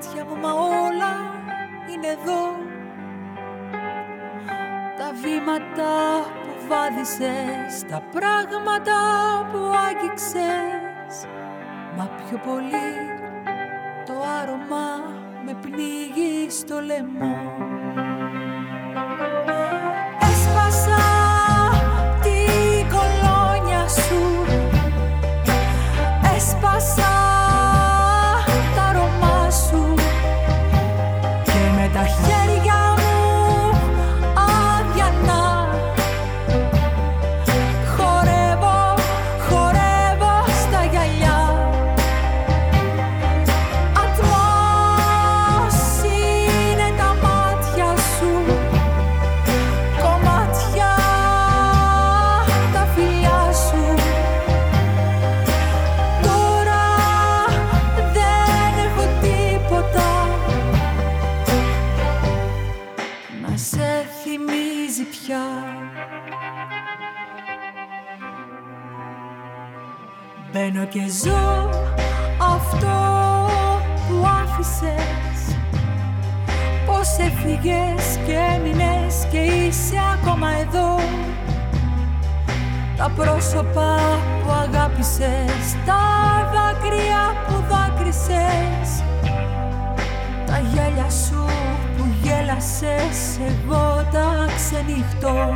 Μάτια μου μα όλα είναι εδώ. Τα βήματα που βάδισες Τα πράγματα που άγγιξες Μα πιο πολύ το άρωμα με πνίγει στο λαιμό πρόσωπα που αγάπησες Τα δάκρυα που δάκρυσες Τα γέλια σου που γέλασες Εγώ τα ξενυχτώ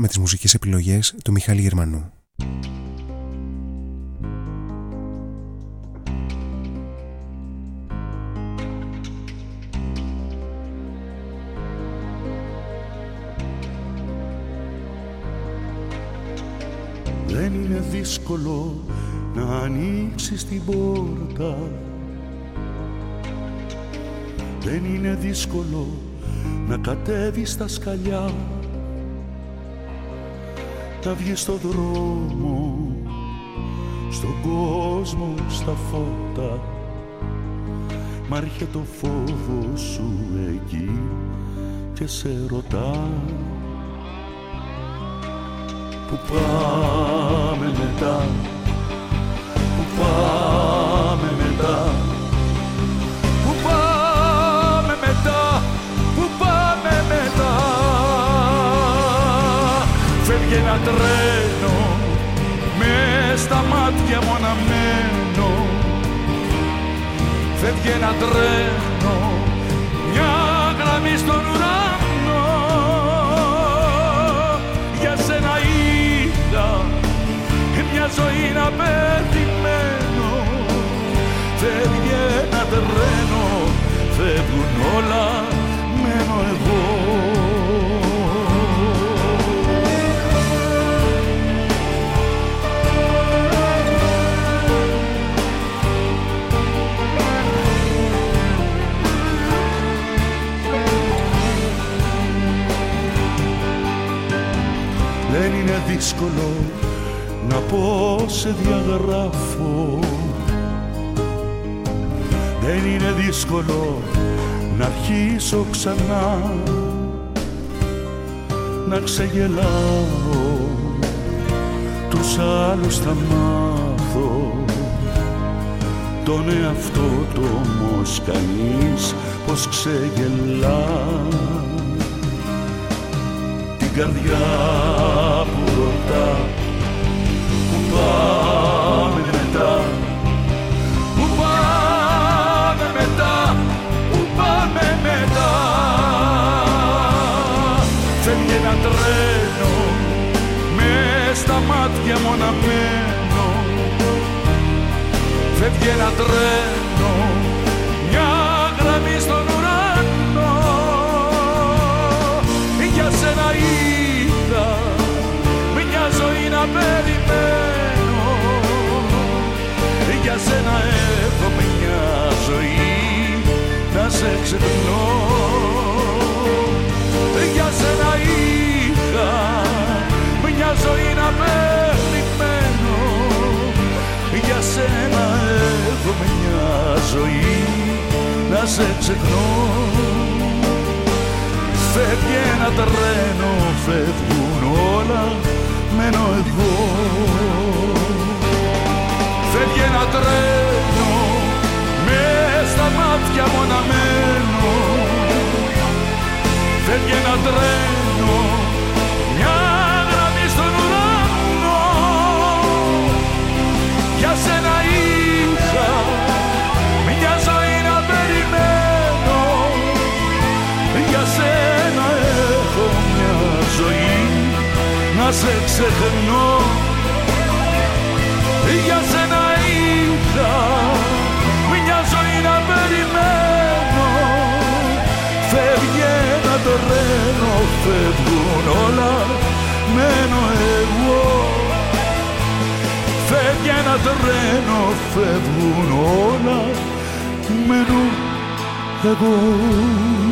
με τις μουσικές επιλογές του Μιχάλη Γερμανού. Δεν είναι δύσκολο να ανοίξεις την πόρτα Δεν είναι δύσκολο να κατέβεις στα σκαλιά Να βγεις στο δρόμο, στον κόσμο, στα φώτα. Μ' έρχεται το φόβο σου εκεί και σε ρωτά. Πού πάμε μετά Πού πάμε Φεύγει ένα τρένο με στα μάτια μου αναμένω Φεύγει ένα τρένο μια γραμμή στον ουρανό. Για σένα είδα μια ζωή να περιμένω Φεύγει ένα τρένο, φεύγουν όλα, δύσκολο να πω σε διαγράφω. Δεν είναι δύσκολο να αρχίσω ξανά Να ξεγελάω. Τους άλλους θα μάθω. Τον εαυτό του όμως κανείς πως ξεγελά. Την καρδιά κοντά Που πάμε μετά. Που πάμε μετά Που πάμε μετά. Φεύγει ένα τρένο μες στα μάτια μου αναμένο Φεύγει ένα τρένο. ζωή να σε ξεχνώ Για σένα είχα μια ζωή να περιμένω Για σένα έχω μια ζωή να σε ξεχνώ Φεύγει ένα τρένο, φεύγουν όλα, μένω εγώ. Φεύγει ένα τρένο μάτια μοναμένο φεύγει ένα τρένο μια γραμμή στον ουρανό. Για σένα είχα μια ζωή να περιμένω. Για σένα έχω μια ζωή να σε ξεχνώ. φεύγουν όλα μένω εγώ. Φεύγει ένα τρένο, φεύγουν όλα μένω εγώ.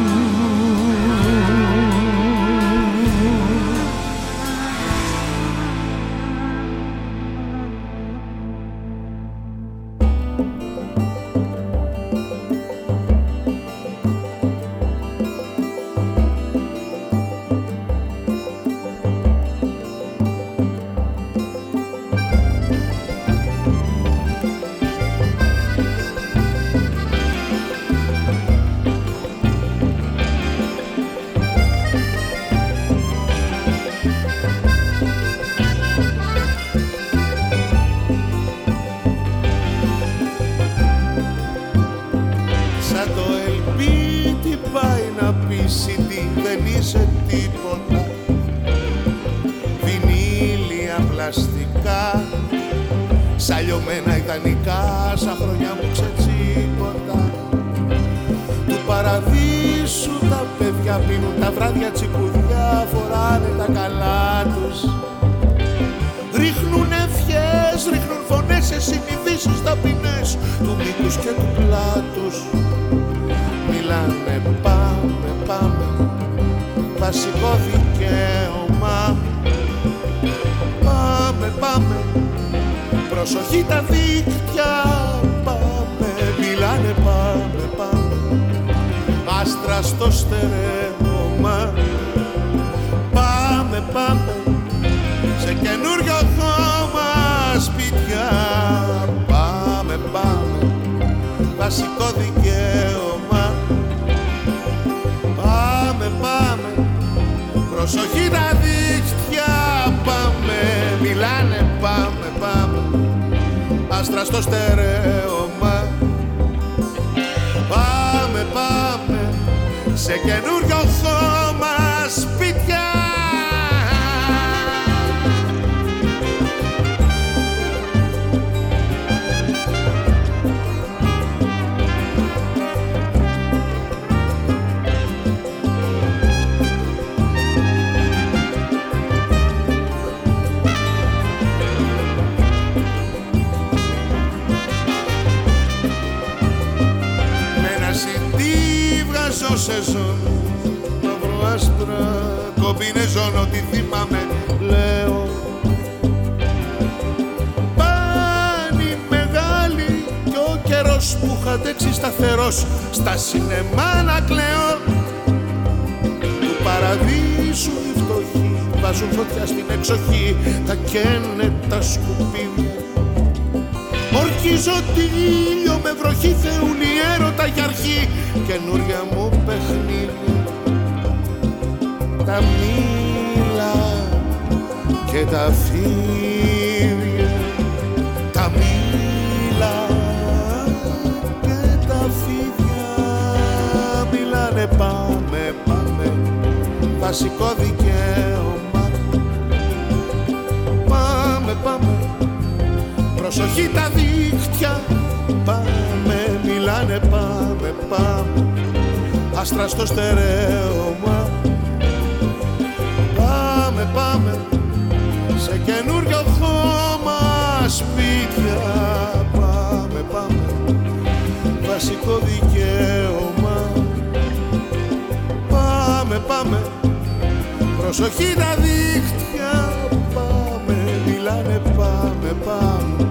Προσοχή τα δίχτυα Πάμε, μιλάνε, πάμε, πάμε.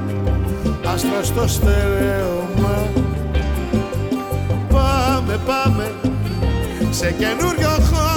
Άστρα στο στερέωμα Πάμε, πάμε σε καινούριο χώρο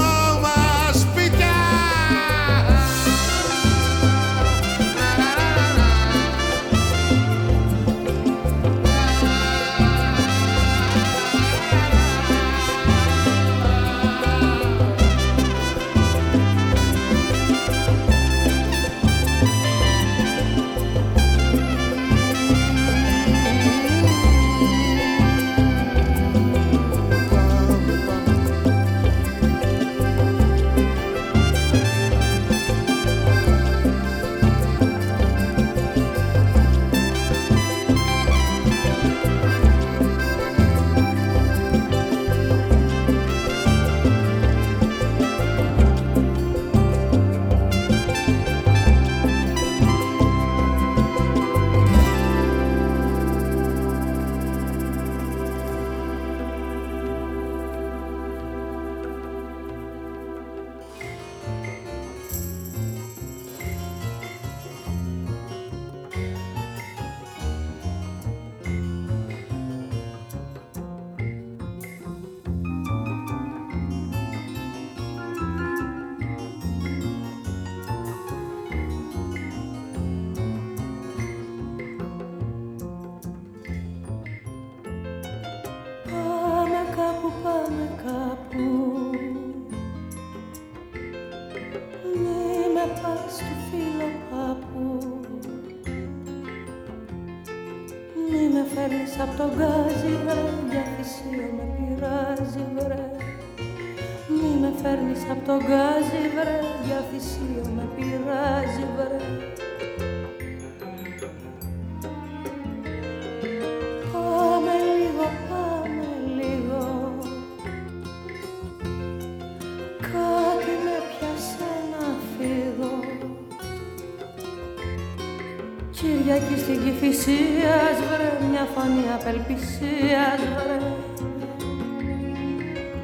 απελπισίας βρε.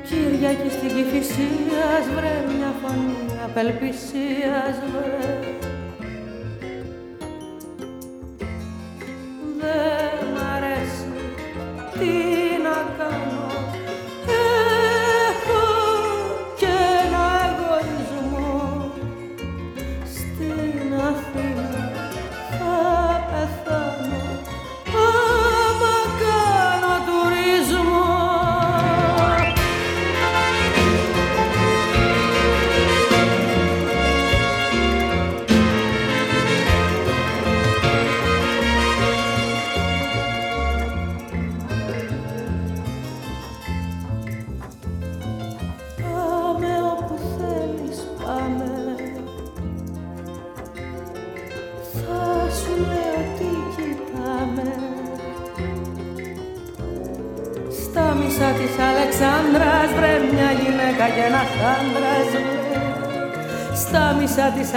Κυριακή στην Κηφισίας βρε μια φωνή απελπισίας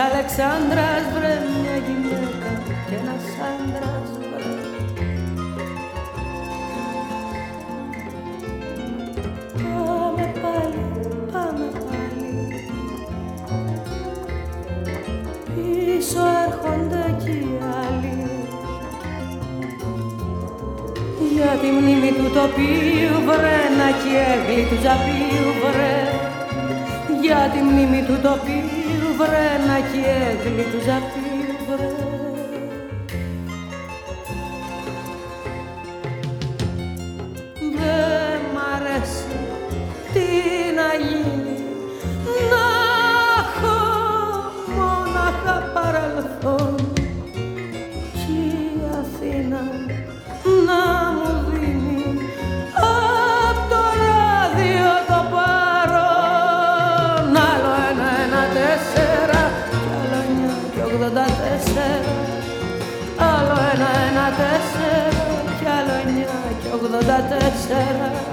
Αλεξάνδρας βρε μια γυναίκα και ένας άντρας βρε. Πάμε πάλι, πάμε πάλι. Πίσω έρχονται κι οι άλλοι. Για τη μνήμη του τοπίου βρε να κι του ζαπίου βρε. Για τη μνήμη του τοπίου βρένα και έγκλη του ζαπίου βρε. Δεν μ' αρέσει τι να γίνει 84 κι άλλο 9 και 84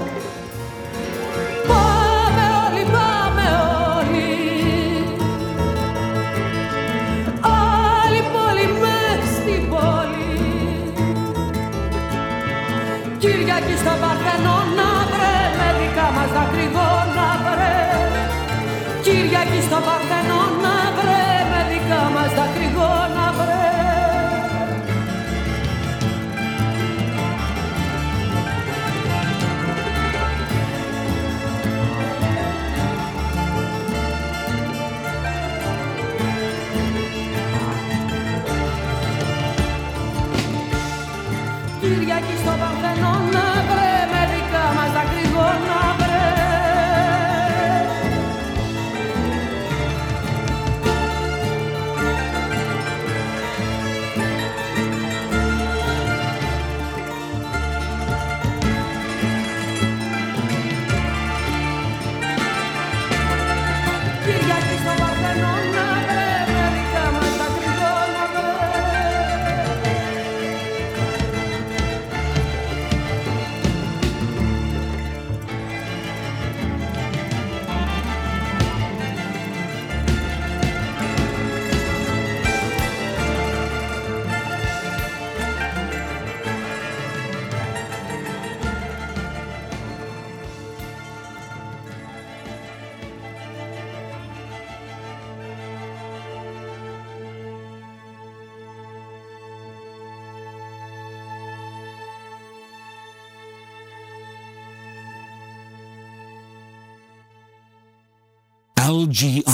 LGR.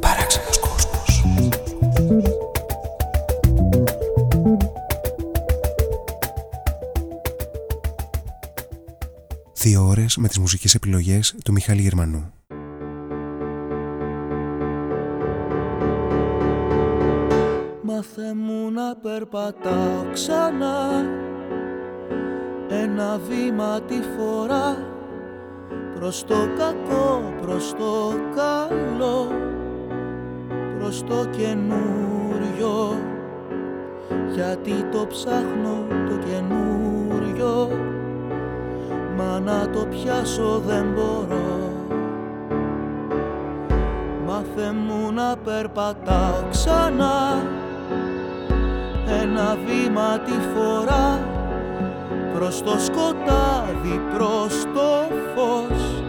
Παράξενος κόσμος. Δύο ώρες με τις μουσικές επιλογές του Μιχάλη Γερμανού. Μάθε μου να περπατάω ξανά Ένα βήμα τη φορά. Προς το κακό, προς το καλό Προς το καινούριο. Γιατί το ψάχνω το καινούριο Μα να το πιάσω δεν μπορώ. Μάθε μου να περπατάω ξανά. Ένα βήμα τη φορά Προς το σκοτάδι, προς το φως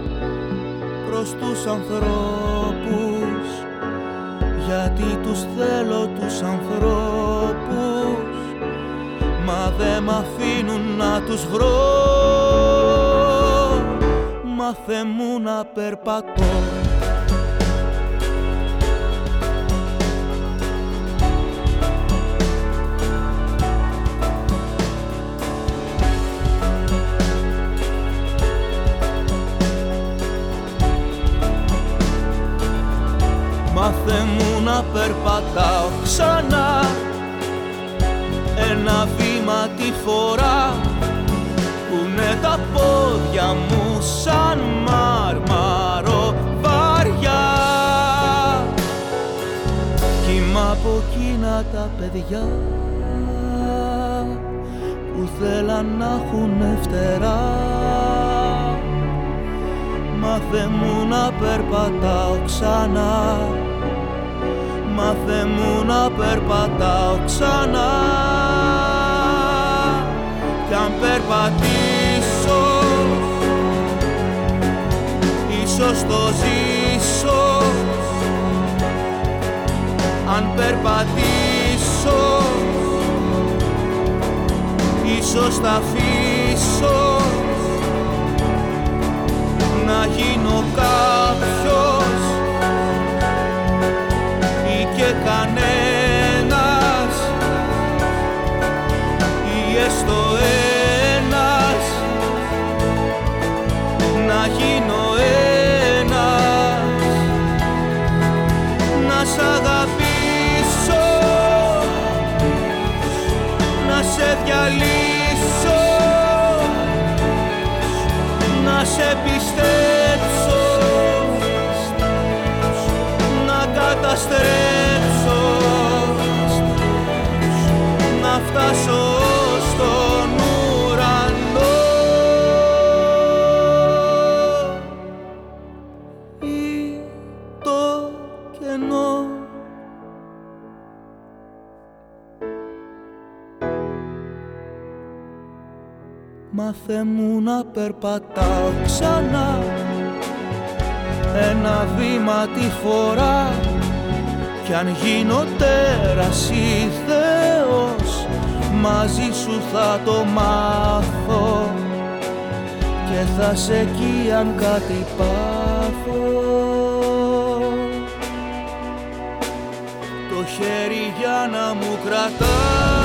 Προς τους ανθρώπους. Γιατί τους θέλω τους ανθρώπους Μα δε μ' αφήνουν να τους βρω. Μάθε μου να περπατώ Μάθε μου να περπατάω ξανά. Ένα βήμα τη φορά Πουνε τα πόδια μου σαν μάρμαρο βαριά Κύμα από εκείνα τα παιδιά Που θέλαν να έχουν φτερά. Μάθε μου να περπατάω ξανά Μάθε μου να περπατάω ξανά. Κι αν περπατήσω Ίσως το ζήσω. Αν περπατήσω Ίσως τα αφήσω. Να γίνω κάποιος να σε διαλύσω να σε πιστέψω να καταστρέψω Μάθε μου να περπατάω ξανά. Ένα βήμα τη φορά. Κι αν γίνω τέρας ή Θεός Μαζί σου θα το μάθω. Και θα σε εκεί αν κάτι πάθω. Το χέρι για να μου κρατάς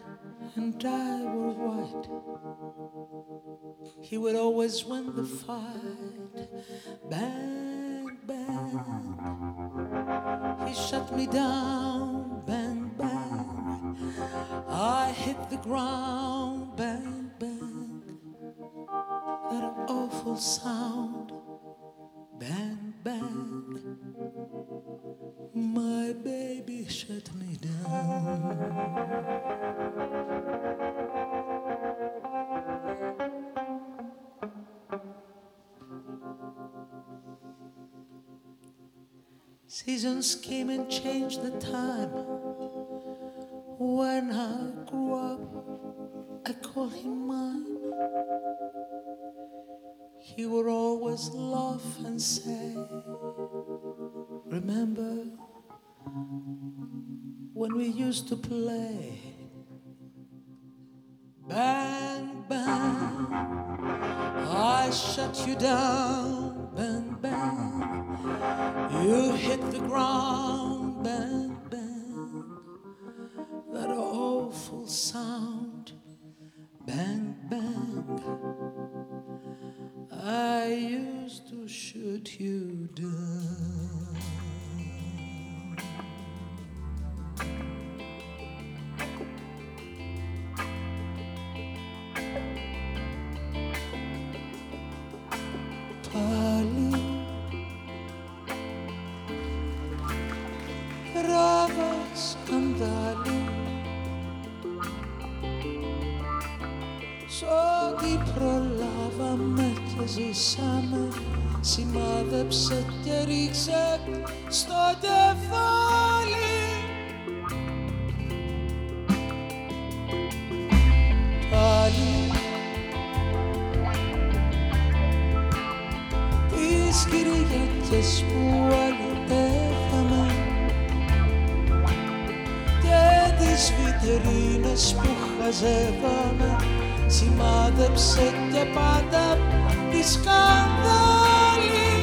and I were white. He would always win the fight. Bang, bang. He shut me down. Bang, bang. I hit the ground. Bang, bang. That awful sound. Bang, bang. My baby shut me down. Seasons came and changed the time. When I grew up, I called him mine. He would always laugh and say, Remember when we used to play? Bang, bang, I shut you down, bang, bang. You hit the ground, bang, bang. That awful sound, bang, bang. I used to shoot you down. Ζήσαμε σημάδεψε και ρίξε στο κεφάλι. Πάλι τις Κυριακές που αλωτεύαμε και τις βιτρίνες που χαζεύαμε σημάδεψε και πάντα τη σκανδάλη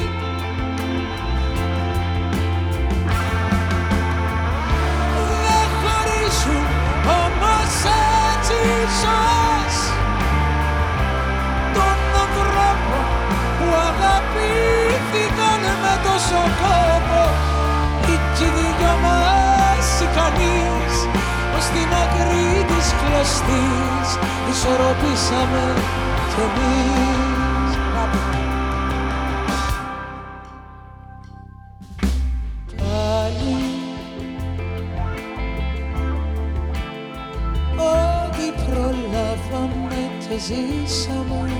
Δεν χωρίζουν όμως έτσι ζως τον ανθρώπο που αγαπήθηκαν με τόσο κόπο οι δυο μας ικανείς ως την άκρη της κλωστής ισορροπήσαμε κι εμείς ζήσαμε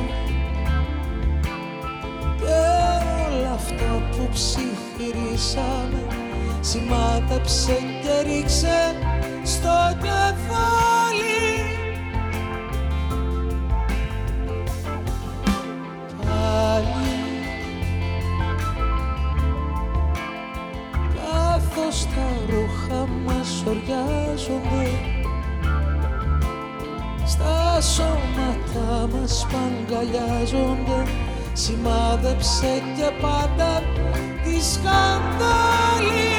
και όλα αυτά που ψιθυρίσαμε σημάδεψε και ρίξε στο κεφάλι. Πάλι καθώς τα ρούχα μας οριάζονται. στα σώματα μας παγκαλιάζονται. Σημάδεψε και πάντα τη σκανδάλη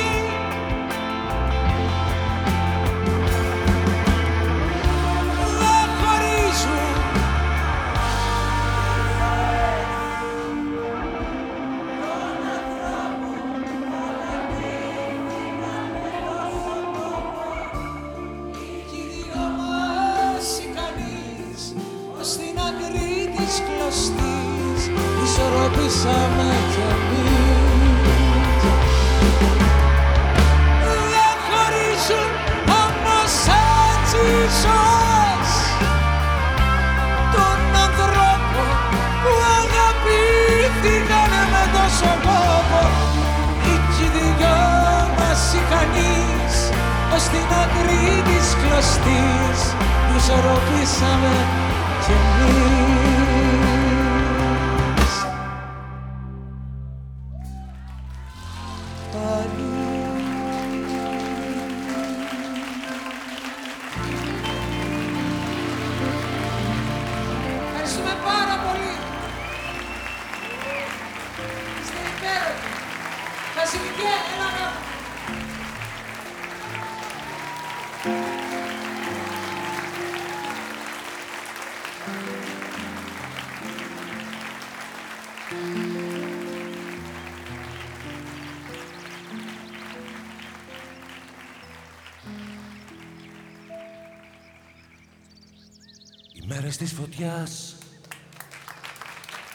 της φωτιάς.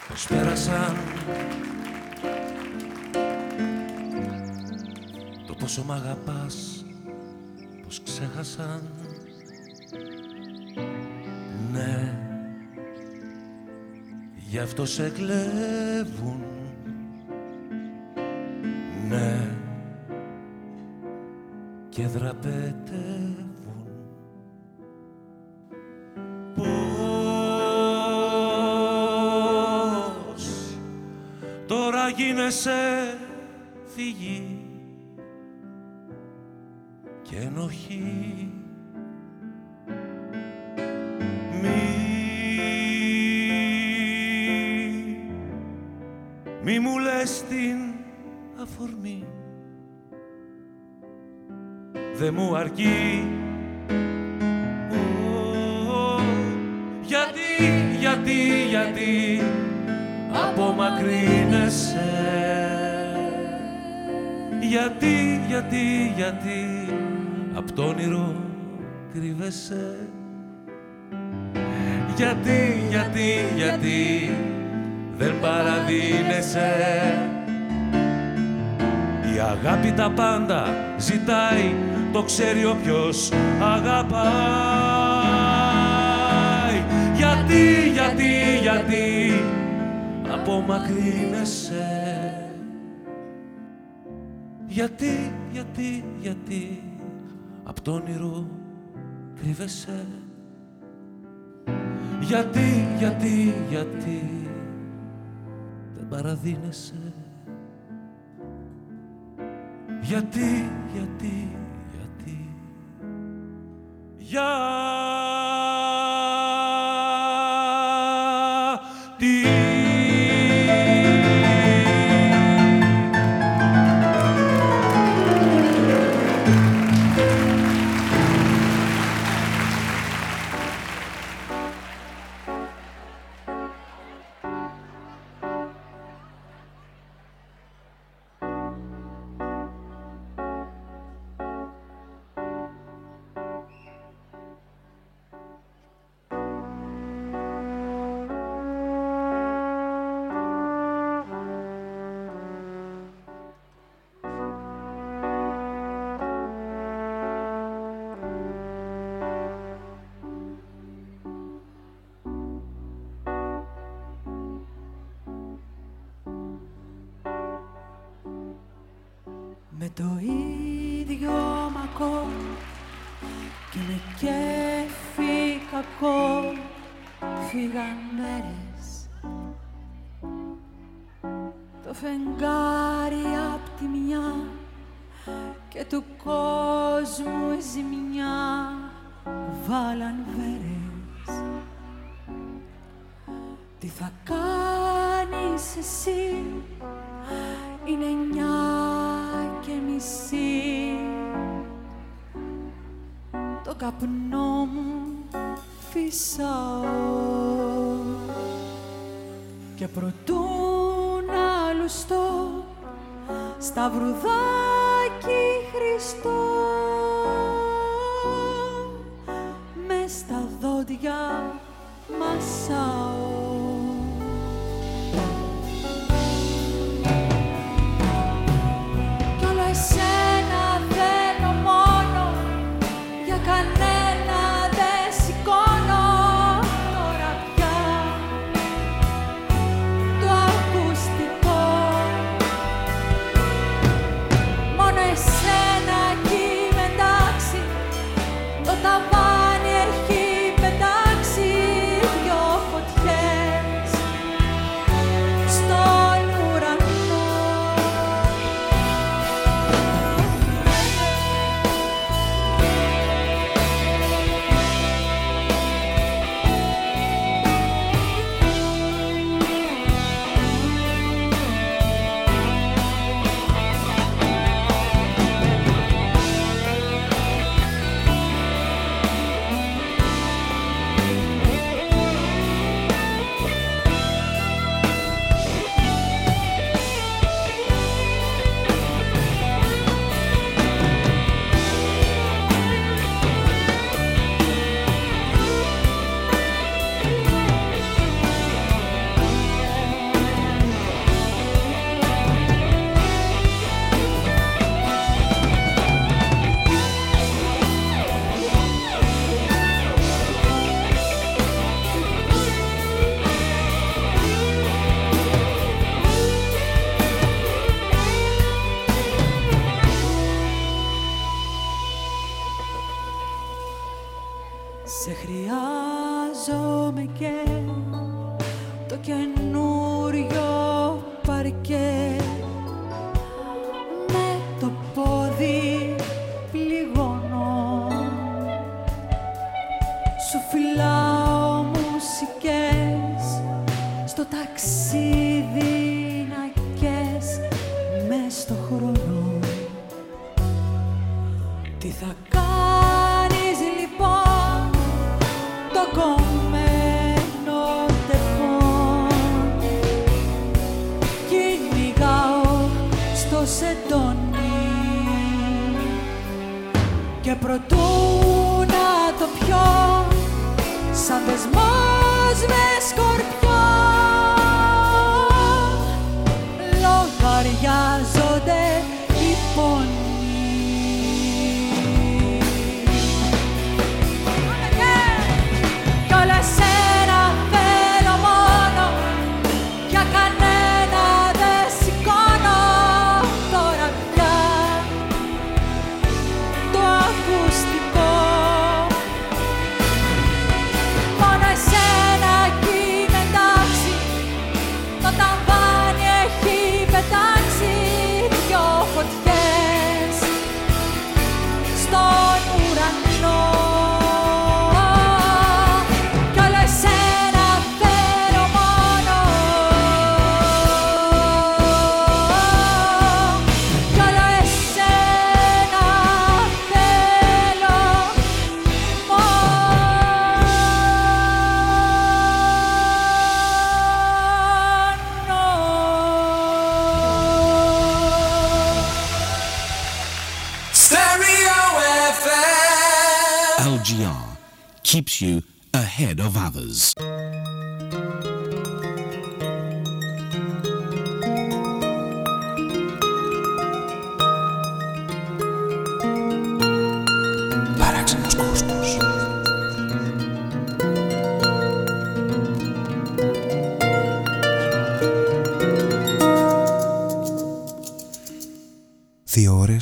Πώς πέρασαν Το πόσο μ' αγαπάς Πώς ξέχασαν. Ναι Γι' αυτό σε κλέβουν. Ναι Και δραπετεύουν γίνεσαι φυγή και ενοχή. Μη, μη μου λες την αφορμή. Δε μου αρκεί. Ω, Γιατί, γιατί, γιατί απομακρύνεσαι. Γιατί, γιατί, γιατί απ' το όνειρο κρύβεσαι. Γιατί, γιατί, γιατί δεν παραδίνεσαι. Η αγάπη τα πάντα ζητάει, το ξέρει όποιος αγαπάει. Γιατί, γιατί, γιατί απομακρύνεσαι. Γιατί, γιατί, γιατί απ' το όνειρο κρύβεσαι. Γιατί, γιατί, γιατί δεν παραδίνεσαι. Γιατί, γιατί, γιατί Για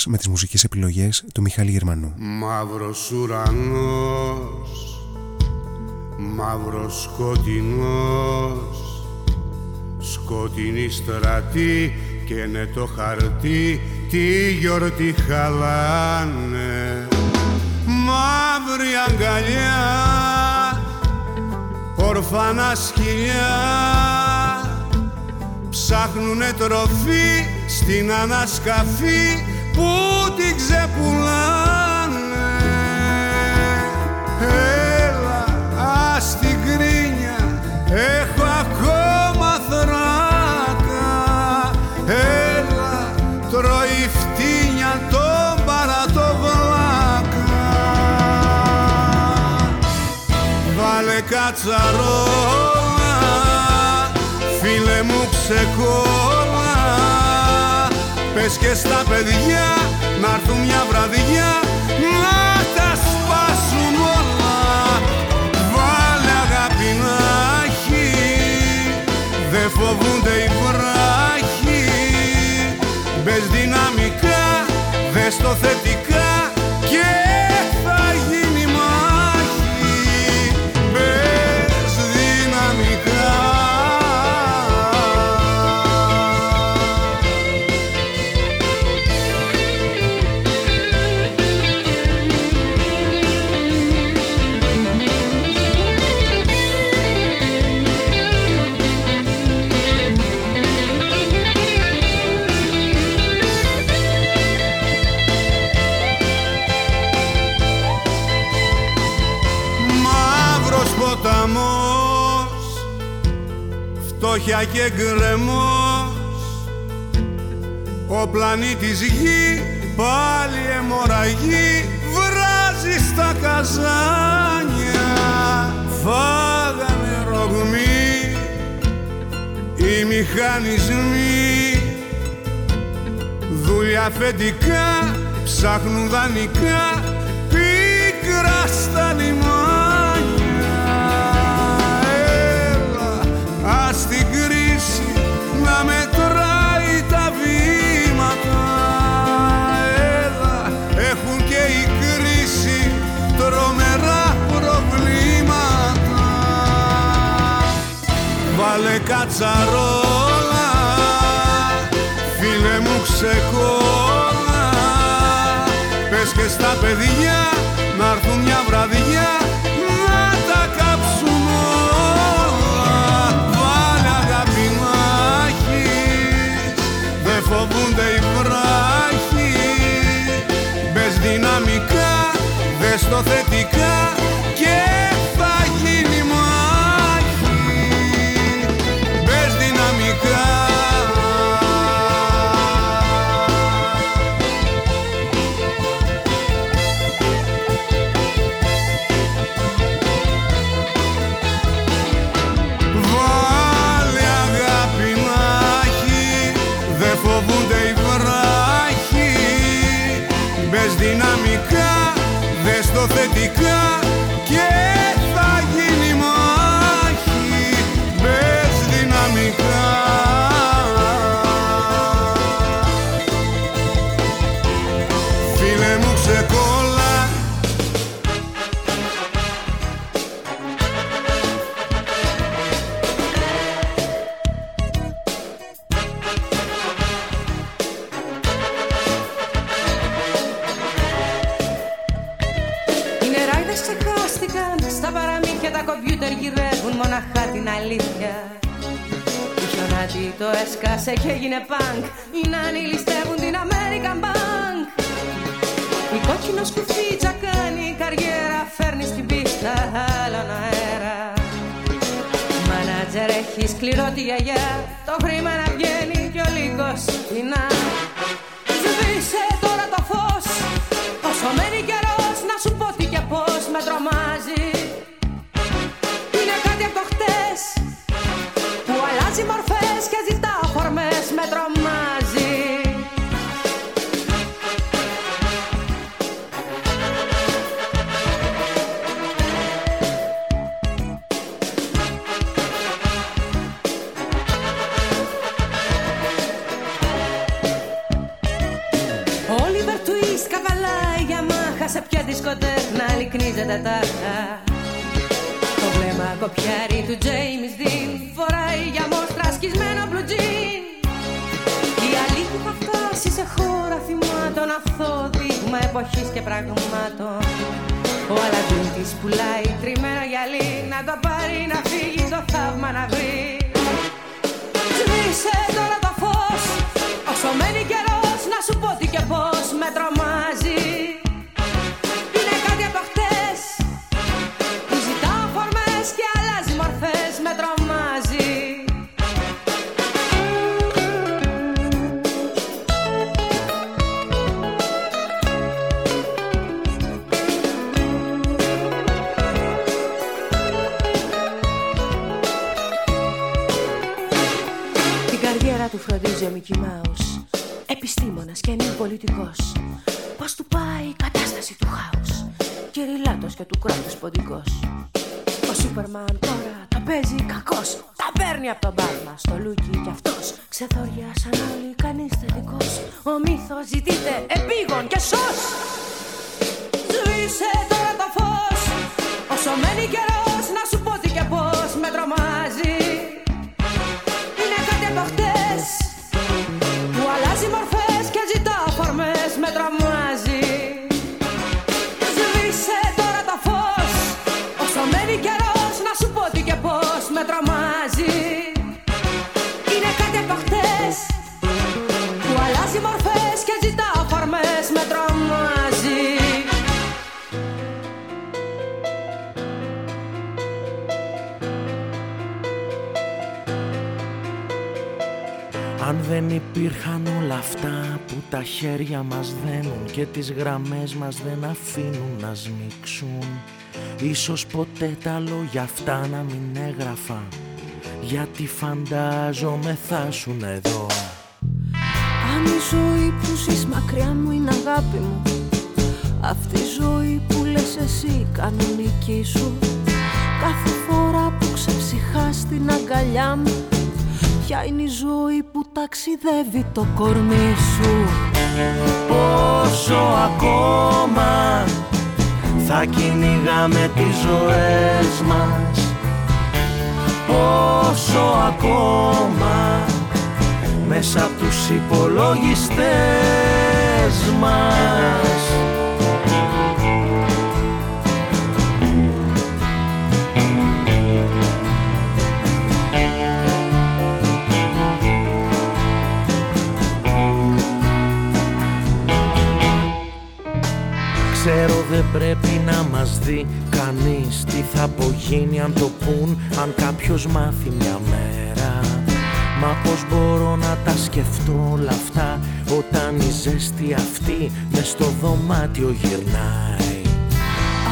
Δύο ώρες με τις μουσικές επιλογές του Μιχάλη Γερμανού. Μαύρος ουρανός, μαύρος σκοτεινός, σκοτεινή στρατή και ναι το χαρτί τη γιορτή χαλάνε. Μαύρη αγκαλιά, ορφανά σκυλιά, ψάχνουνε τροφή στην ανασκαφή που την ξεπουλάνε Έλα ας την κρίνια. Έχω ακόμα θράκα. Έλα τρώει φτύνια τον παρατοβλάκα Βάλε κατσαρόλα φίλε μου ξεκόλα Πες και στα παιδιά να έρθουν μια βραδιά να τα σπάσουν όλα. Βάλε αγάπη να έχει, δεν φοβούνται οι βράχοι. Μπες δυναμικά, δες το θετικά και και γκρεμός. Ο πλανήτης γη Πάλι αιμορραγεί Βράζει στα καζάνια. Φάγανε ρογμοί Οι μηχανισμοί. Δουλειά αφεντικά Ψάχνουν δανεικά Πίκρα στα λιμάνια. Έλα ας την κρίση να μετράει τα βήματα. Έλα έχουν και η κρίση τρομερά προβλήματα. Βάλε κατσαρόλα φίλε μου ξεκόλα. Πες και στα παιδιά να έρθουν μια βραδιά δυναμικά, δες το θετικά δες έγινε πανκ. Οι νάνοι ληστεύουν την American Bank. Η κόκκινο σκουφίτσα κάνει καριέρα Φέρνει στην πίστα άλλον αέρα. Μάνατζερ έχει σκληρό τη γιαγιά. Το χρήμα να βγαίνει κι ο λύκος πεινά και τις γραμμές μας δεν αφήνουν να σμίξουν. Ίσως ποτέ τα λόγια αυτά να μην έγραφα. Γιατί φαντάζομαι θα σουν εδώ. Αν η ζωή που ζεις μακριά μου είναι αγάπη μου Αυτή η ζωή που λες εσύ κανονική σου. Κάθε φορά που ξεψυχάς στην αγκαλιά μου Ποια είναι η ζωή που ταξιδεύει το κορμί σου Πόσο ακόμα θα κυνηγάμε τις ζωές μας. Πόσο ακόμα μέσα από τους υπολογιστές μας Ξέρω δεν πρέπει να μας δει κανείς. Τι θα απογίνει αν το πουν Αν κάποιος μάθει μια μέρα. Μα πως μπορώ να τα σκεφτώ όλα αυτά Όταν η ζέστη αυτή μες στο δωμάτιο γυρνάει.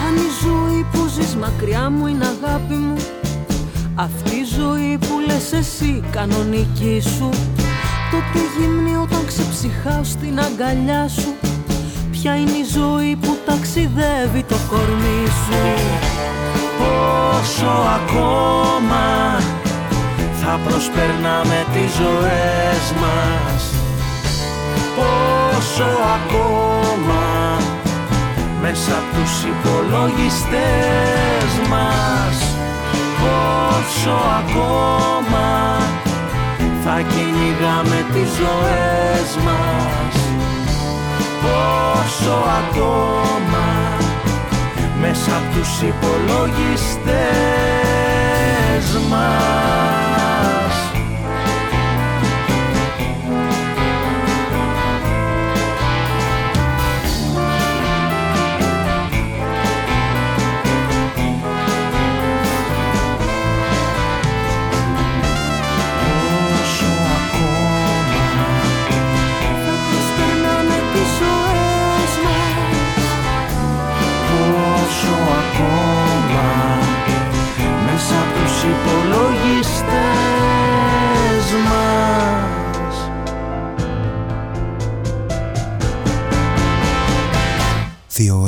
Αν η ζωή που ζεις μακριά μου είναι αγάπη μου Αυτή η ζωή που λες εσύ κανονική σου. Τότε γυμνή όταν ξεψυχάω στην αγκαλιά σου Ποια είναι η ζωή που ταξιδεύει το κορμί σου. Πόσο ακόμα θα προσπερνάμε τις ζωές μας. Πόσο ακόμα μέσα από τους υπολογιστές μας. Πόσο ακόμα θα κυνηγάμε τις ζωές μας Πόσο ακόμα μέσα από τους υπολογιστές μας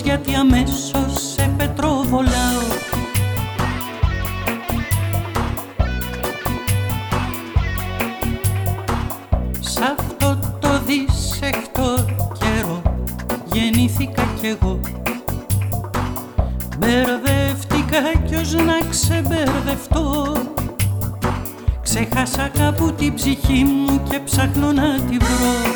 Γιατί αμέσως σε πετροβολάω. Σ' αυτό το δίσεκτο καιρό γεννήθηκα κι εγώ. Μπερδεύτηκα κι ως να ξεμπερδευτώ. Ξέχασα κάπου την ψυχή μου και ψάχνω να τη βρω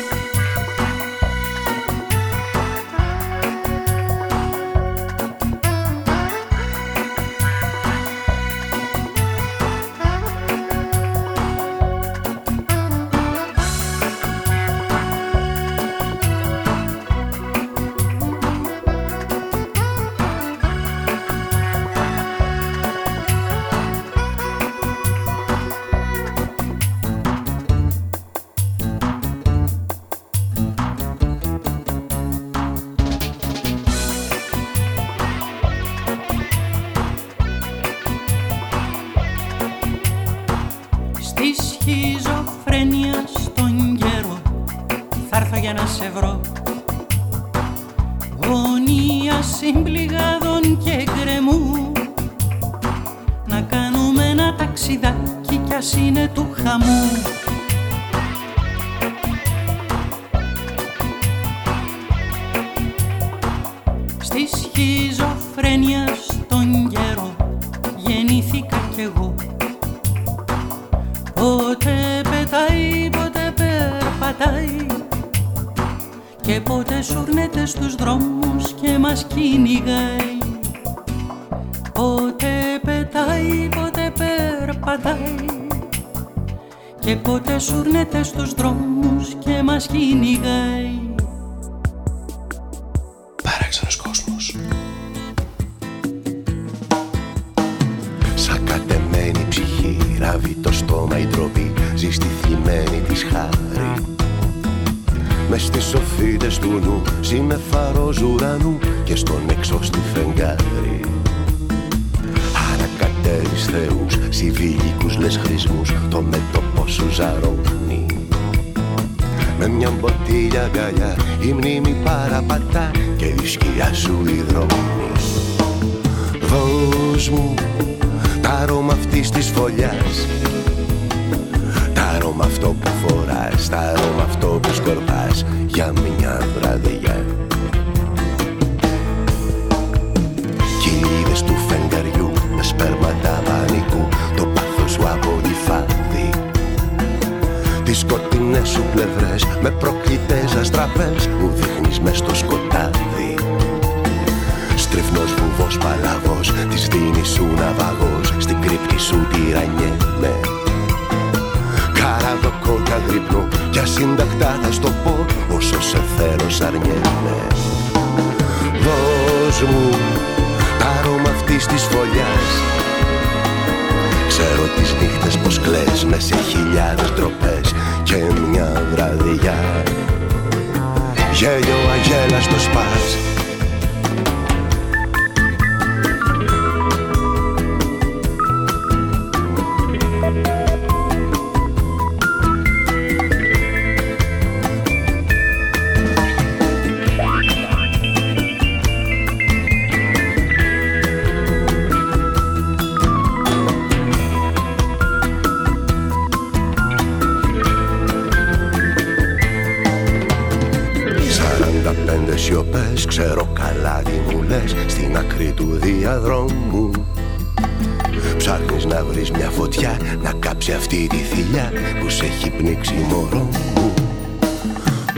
Να κάψει αυτή τη θηλιά Που σε έχει πνίξει μωρό μου.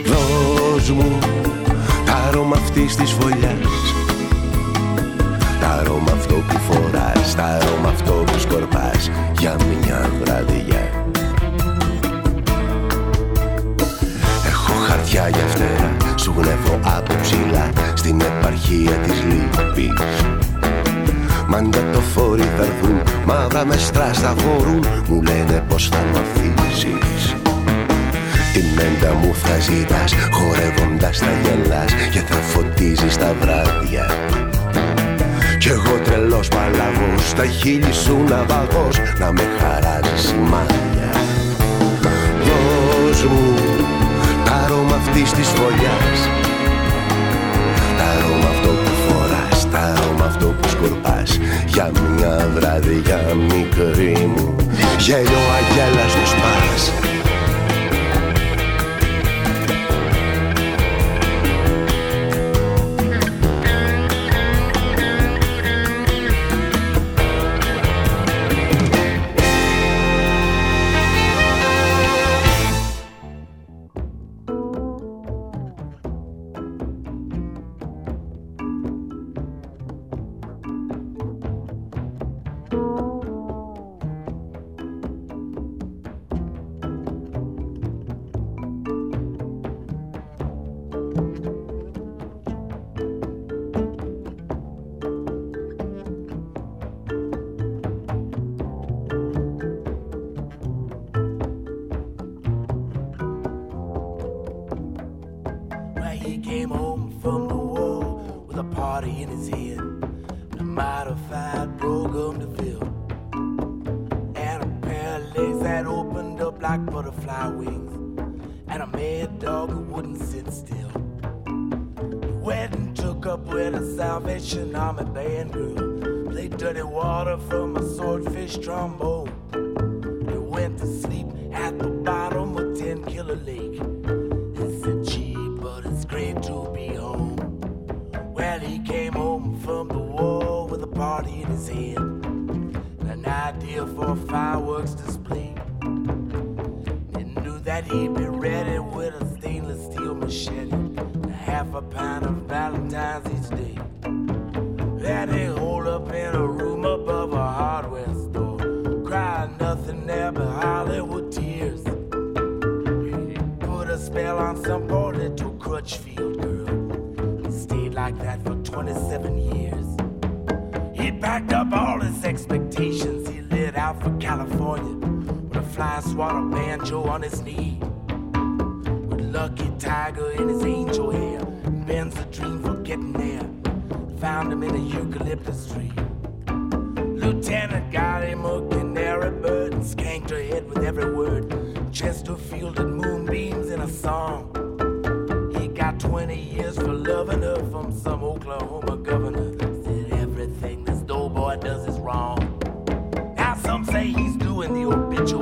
Δώσ' μου Τα αρώμα αυτής της φωλιάς ζητάς, χορεύοντας θα γελάς Και θα φωτίζεις τα βράδια. Κι εγώ τρελός παλαβός, τα χείλη σου ναυαγός Να με χαράζεις σημάδια Δώσ' μου τα αρώμα αυτής της φωλιάς. Τα αρώμα αυτό που φοράς, τα αρώμα αυτό που σκορπάς. Για μια βραδιά μικρή μου Γέλιο αγέλας μου σπάς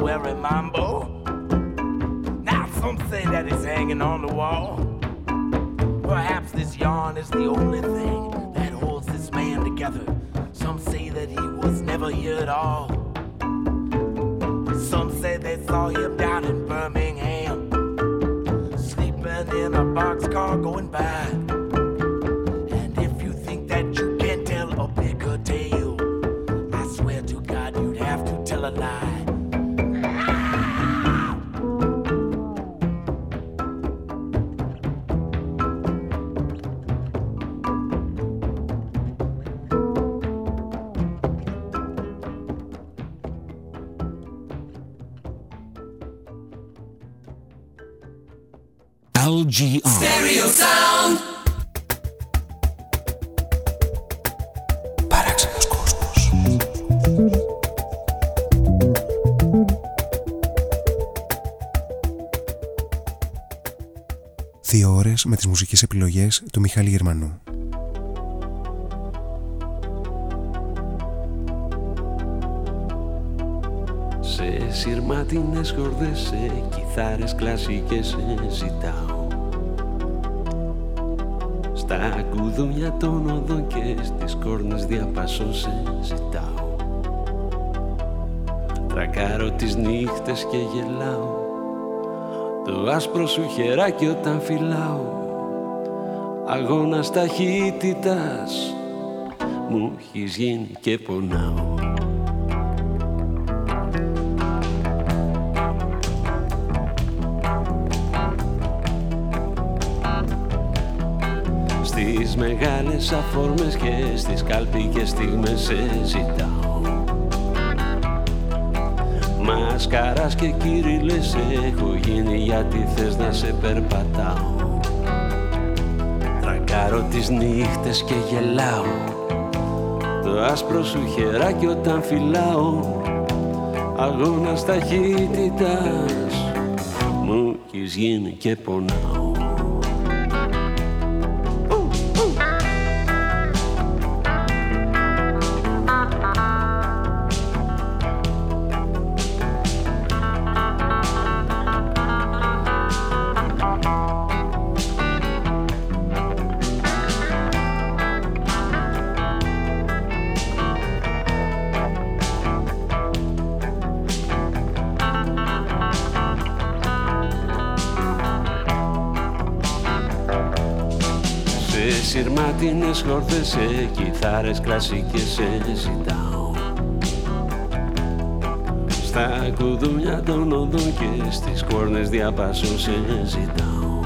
wearing mambo. Now some say that it's hanging on the wall. Perhaps this yarn is the only thing that holds this man together. Some say that he was never here at all. Some say they saw him down in Birmingham, sleeping in a boxcar going by. Stereo sound. Παράξενος κόσμος. Δύο ώρες με τις μουσικές επιλογές του Μιχάλη Γερμανού. Σε σειρματινές χορδές, σε κιθάρες κλασικές σε ζητάω Στα κουδούνια των οδών και στις κόρνες διαπασών σε ζητάω. Τρακάρω τις νύχτες και γελάω. Το άσπρο σου χεράκι όταν φυλάω. Αγώνας ταχύτητας μου έχεις γίνει και πονάω μεγάλες αφόρμες και στις κάλπικες στιγμές σε ζητάω. Μασκαράς και κύριλες έχω γίνει γιατί θες να σε περπατάω. Τρακάρω τις νύχτες και γελάω. Το άσπρο σου χεράκι όταν φυλάω. Αγώνας ταχύτητας μου έχεις γίνει και πονάω σε κιθάρες κλασικές σε ζητάω. Στα κουδούνια των οδών και στις κόρνες διαπάσω σε ζητάω.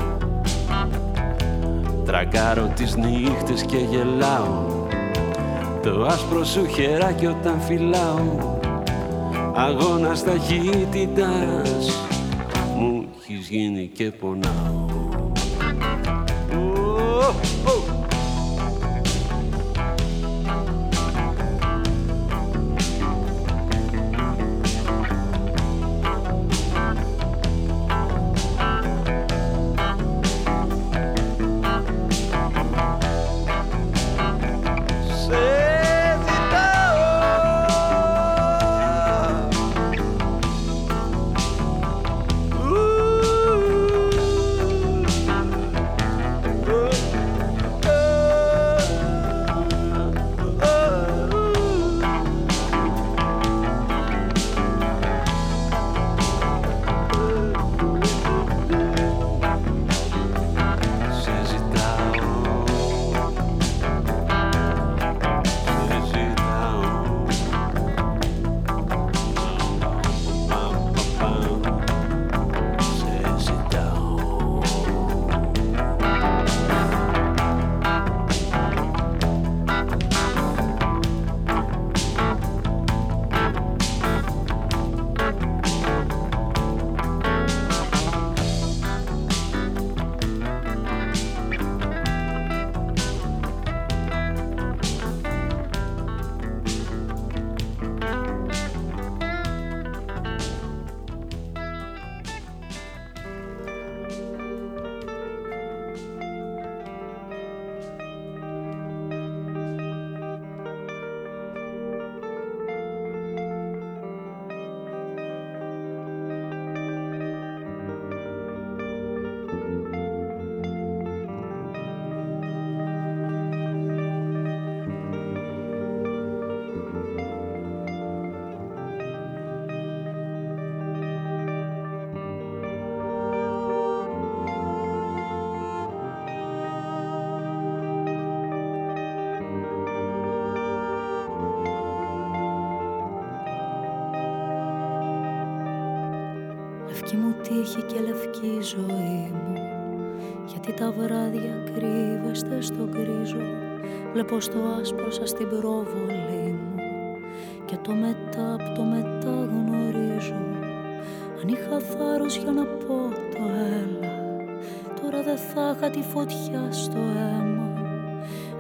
Τρακάρω τις νύχτες και γελάω. Το άσπρο σου χεράκι όταν φυλάω. Αγώνας ταχύτητας μου έχεις γίνει και πονάω και λευκή ζωή μου. Γιατί τα βράδια κρύβεστε στο γκρίζο Βλέπω στο άσπρο σας την προβολή μου. Και το μετά απ' το μετά γνωρίζω. Αν είχα θάρρος για να πω το έλα Τώρα δεν θα είχα τη φωτιά στο αίμα.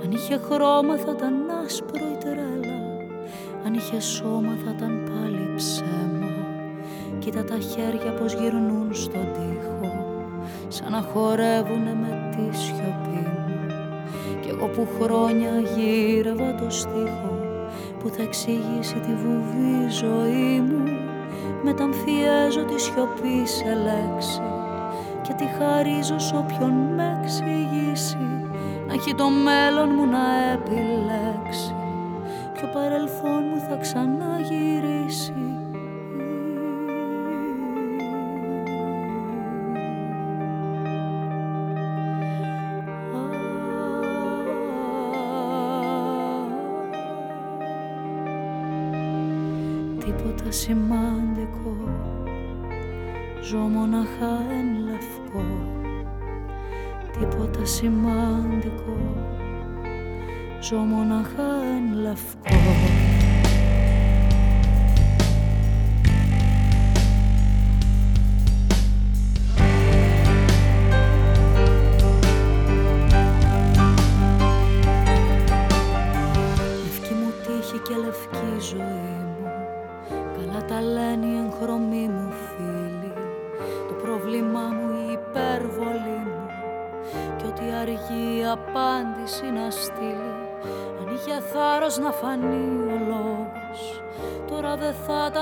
Αν είχε χρώμα θα ήταν άσπρο η τρέλα Αν είχε σώμα θα ήταν πάλι ψέμα. Κοίτα τα χέρια πως γυρνούν στον τοίχο Σαν να χορεύουνε με τη σιωπή μου. Κι εγώ που χρόνια γύρευα το στίχο Που θα εξηγήσει τη βουβή ζωή μου. Μεταμφιέζω τη σιωπή σε λέξη Και τη χαρίζω σ' όποιον με εξηγήσει. Να έχει το μέλλον μου να επιλέξει και ο παρελθόν μου θα ξαναγυρίσει σημαντικό. Ζω μοναχά εν λευκό. Τίποτα σημαντικό. Ζω μοναχά εν λευκό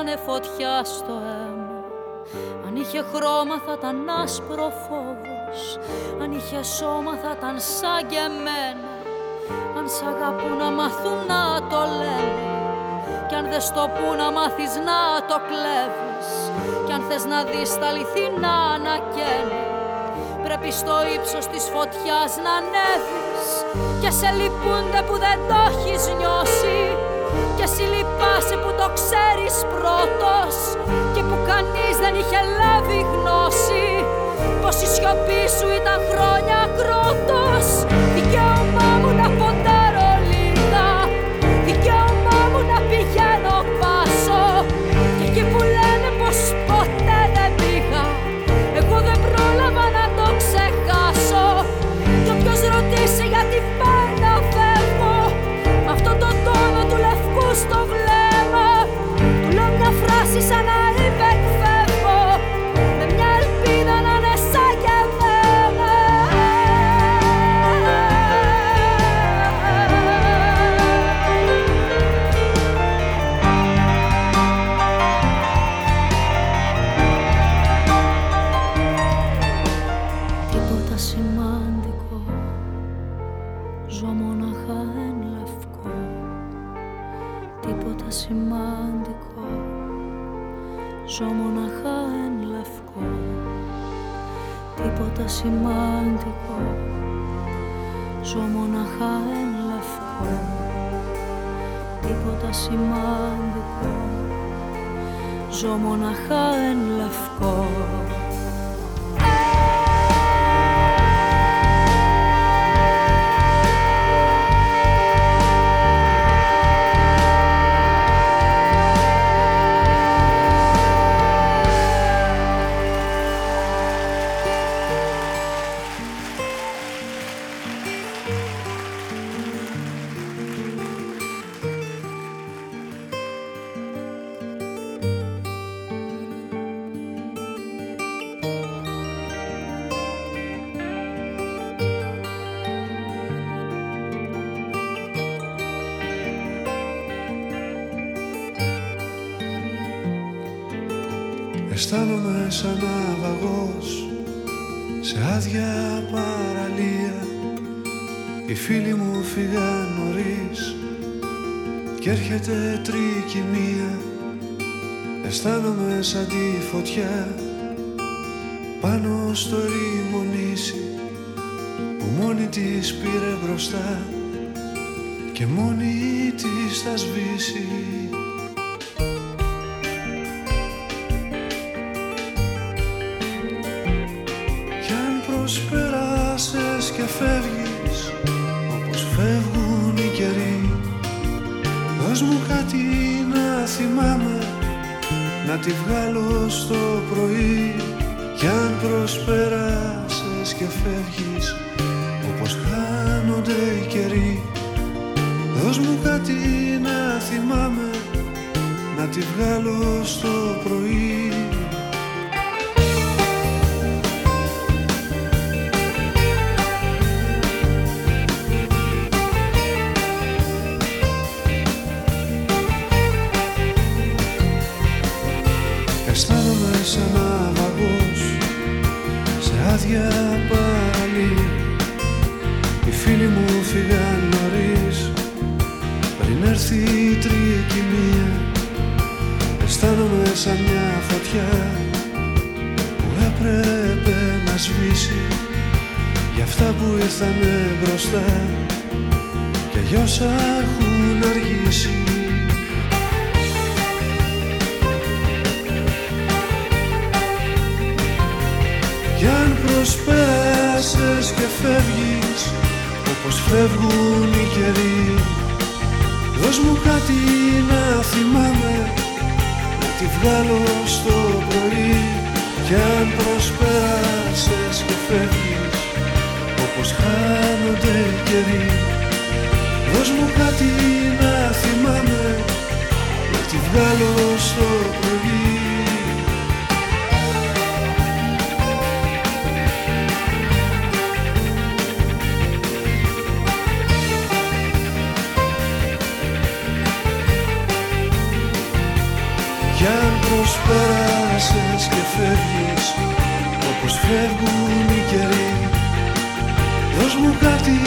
δεν θα ήταν φωτιά στο αίμα. Αν είχε χρώμα θα ήταν άσπρο φόβος Αν είχε σώμα θα ήταν σαν και εμένα. Αν σ' αγαπούν να μάθουν να το λένε. Κι αν δεν στο πού να μάθεις να το κλέβεις. Κι αν θες να δεις τα αληθινά να καίνε Πρέπει στο ύψος της φωτιάς να ανέβεις. Και σε λυπούνται που δεν το έχεις νιώσει Και εσύ λυπάσαι που το ξέρεις πρώτος Και που κανείς δεν είχε λάβει γνώση Πως η σιωπή σου ήταν χρόνια κρότος Δικαίωμά μου να ποντάρω σημαντικό Ζω μοναχά εν λευκό και φεύγεις όπως χάνονται οι καιροί. Δώσ' μου κάτι να θυμάμαι να τη βγάλω στο πρωί φωτιά που έπρεπε να σβήσει για αυτά που ήρθανε μπροστά και για όσα έχουν αργήσει. Κι αν προσπέρασες και φεύγεις όπως φεύγουν οι καιροί Δώσ' μου κάτι να θυμάμαι. να τη βγάλω στο πρωί Κι αν προσπέρασες και φεύγεις όπως χάνονται οι καιροί. Δώσ' μου κάτι να θυμάμαι να τη βγάλω στο πρωί φεύγεις όπως φεύγουν οι καιροί. Δώσ' μου κάτι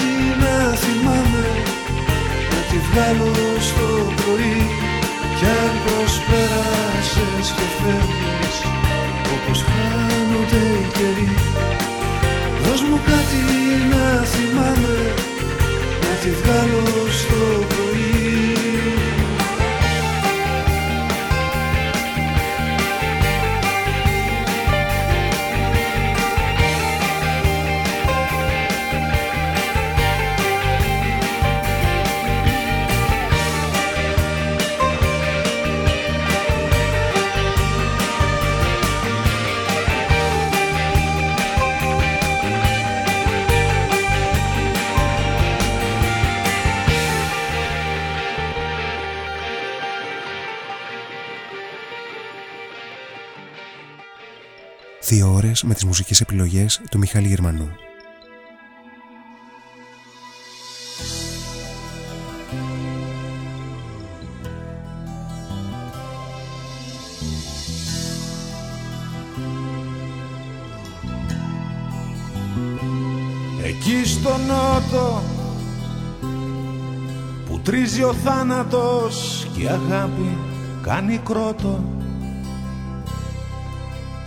να θυμάμαι να τη βγάλω στο πρωί. Κι αν προσπέρασες και φεύγεις όπως χάνονται οι καιροί τις μουσικές επιλογές του Μιχάλη Γερμανού. Εκεί στο νότο που τρίζει ο θάνατος και η αγάπη κάνει κρότο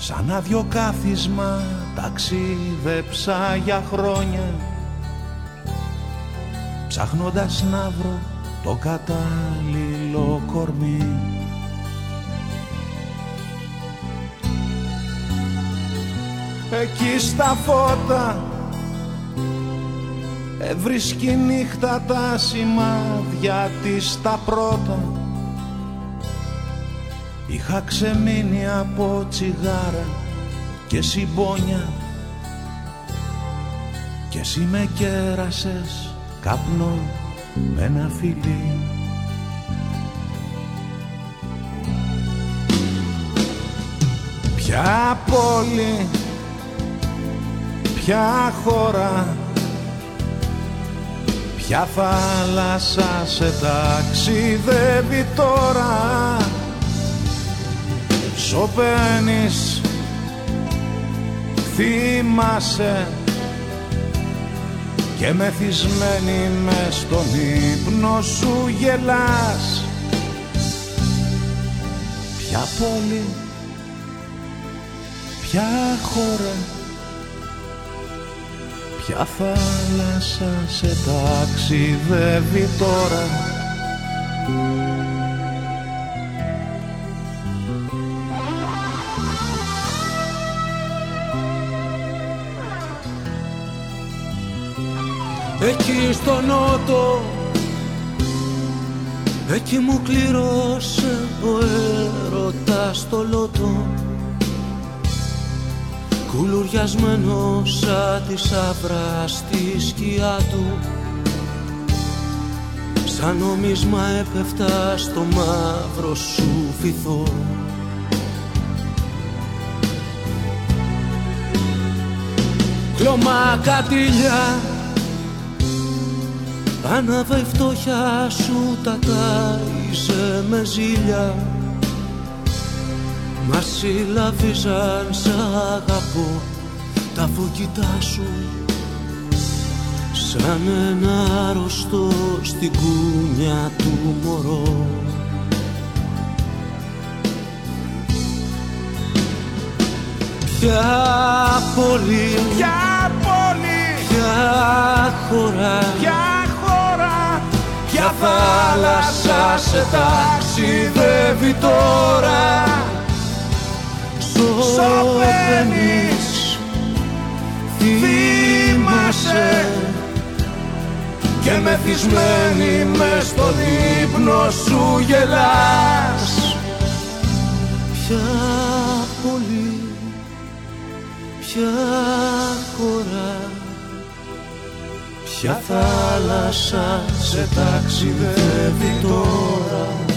σαν άδειο κάθισμα ταξίδεψα για χρόνια ψάχνοντας να βρω το κατάλληλο κορμί. Εκεί στα φώτα Έβρισκει νύχτα τα σημάδια της τα πρώτα Είχα ξεμείνει από τσιγάρα και συμπόνια. Και εσύ με κέρασες καπνό με ένα φιλί. Ποια πόλη, ποια χώρα Ποια θάλασσα σε ταξιδεύει τώρα Σωπαίνεις, θυμάσαι. Και μεθυσμένη με στον ύπνο σου γελάς. Ποια πόλη, ποια χώρα Ποια θάλασσα σε ταξιδεύει τώρα Εκεί στο νότο Εκεί μου κλήρωσε ο έρωτας το λότο. Κουλουριασμένος σαν της σαύρα στη σκιά του. Σαν νομίσμα έπεφτα στο μαύρο σου βυθό. Κλωμά κατήλια Άναβε η φτώχεια σου τα τάιζε με ζήλια. Μα συλλαβίζαν σ' αγαπώ τα φωκητά σου. Σ' σαν ένα αρρωστό στην κούνια του μωρό. Ποια πόλη, ποια πόλη, ποια χώρα, ποια χώρα, ποια θάλασσα σε ταξιδεύει τώρα. Σωπαίνεις, θυμάσαι και μεθυσμένη μες στον ύπνο σου γελάς. Ποια πόλη ποια χώρα Ποια θάλασσα σε ταξιδεύει τώρα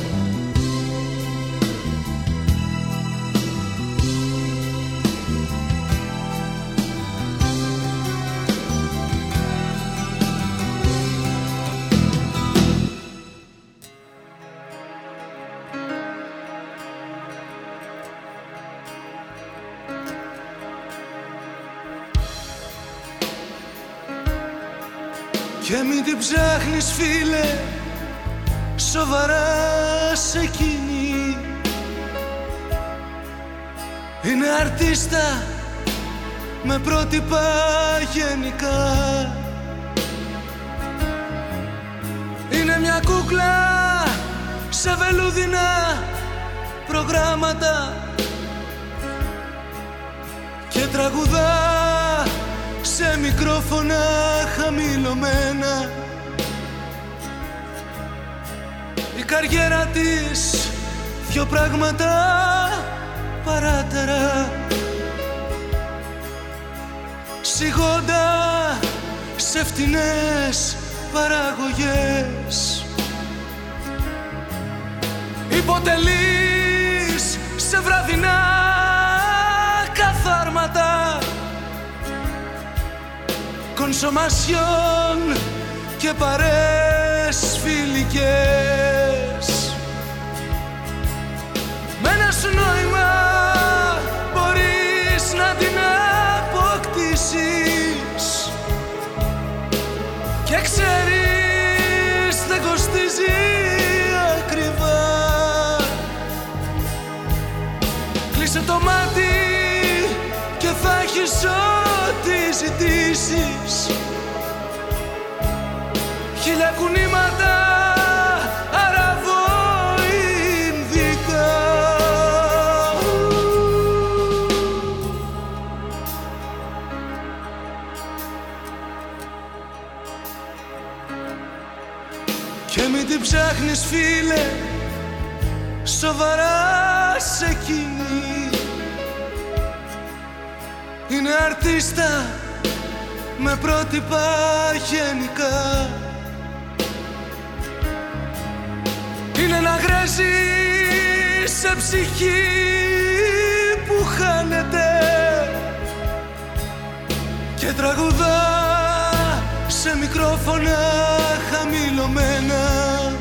την ψάχνεις φίλε Σοβαρά σε εκείνη. Είναι αρτίστα Με πρότυπα γενικά. Είναι μια κούκλα Σε βελούδινα προγράμματα Και τραγουδά σε μικρόφωνα χαμηλωμένα καριέρα της. Δυο πράγματα παράτερα. Σιγόντα σε φτηνές παραγωγές. Υποτελείς σε βραδινά καθάρματα. Κονσομασιόν και παρές φιλικές Με ένα σου νόημα μπορείς να την αποκτήσεις. Και ξέρεις δεν κοστίζει ακριβά. Κλείσε το μάτι και θα έχεις ό,τι ζητήσεις. Χίλια κουνήματα ψάχνεις φίλε Σοβαρά σε εκείνη είναι αρτίστα με πρότυπα γενικά. Είναι ένα γρέζι σε ψυχή που χάνεται. Και τραγουδά σε μικρόφωνα χαμηλωμένα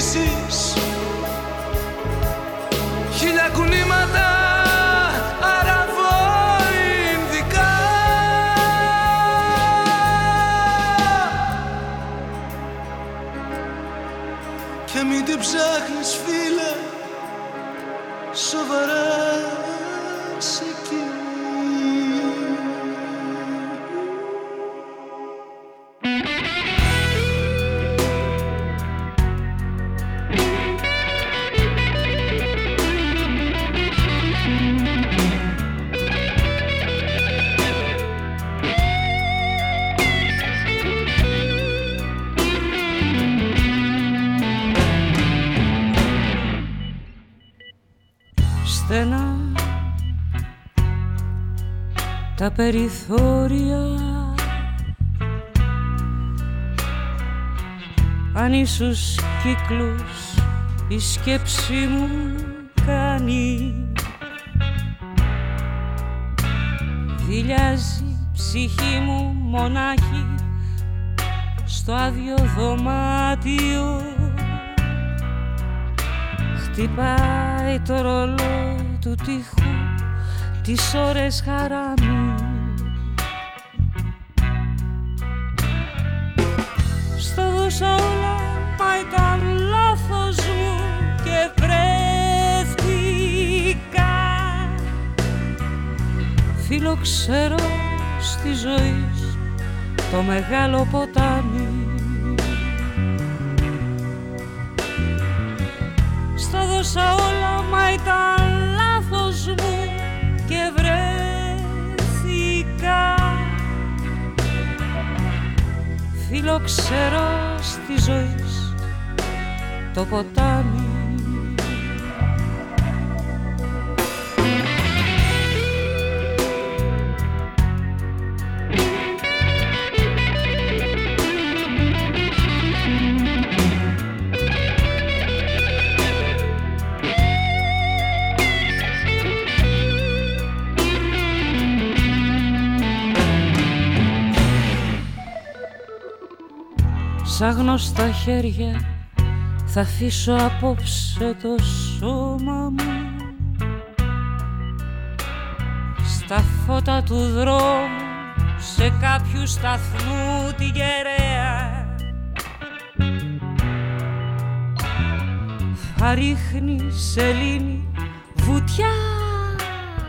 ζητήσεις Χίλια κουνήματα αραβό-ινδικά Και μην την ψάχνεις περιθώρια. Αν ίσως κύκλους η σκέψη μου κάνει. Δηλιάζει ψυχή μου μονάχη στο άδειο δωμάτιο. Χτυπάει το ρολό του τείχου τις ώρες χαράμι Στο δώσα όλα μα ήταν λάθος μου και βρέθηκα. Φίλο ξέρω στη ζωή το μεγάλο ποτάμι. Στο δώσα όλα μα ήταν Φίλο ξέρω στη ζωή το ποτάμι Σαν γνωστά χέρια θα αφήσω απόψε το σώμα μου. Στα φώτα του δρόμου σε κάποιου σταθμού τη γεραία. Θα ρίχνεις σελήνη βουτιά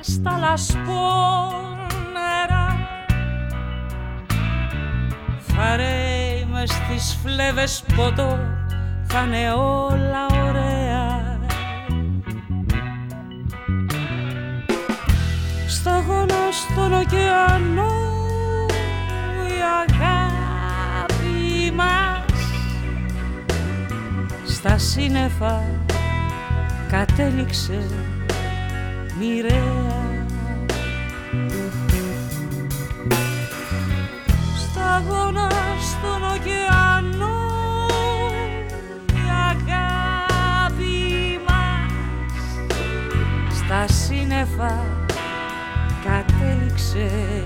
στα λασπόνερα στις φλέβες ποτό θα είναι όλα ωραία. Σταγόνα στον ωκεανό η αγάπη μας. Στα σύννεφα κατέληξε μοιραία. Σταγόνα στον ωκεανό στα σύννεφα κατέληξε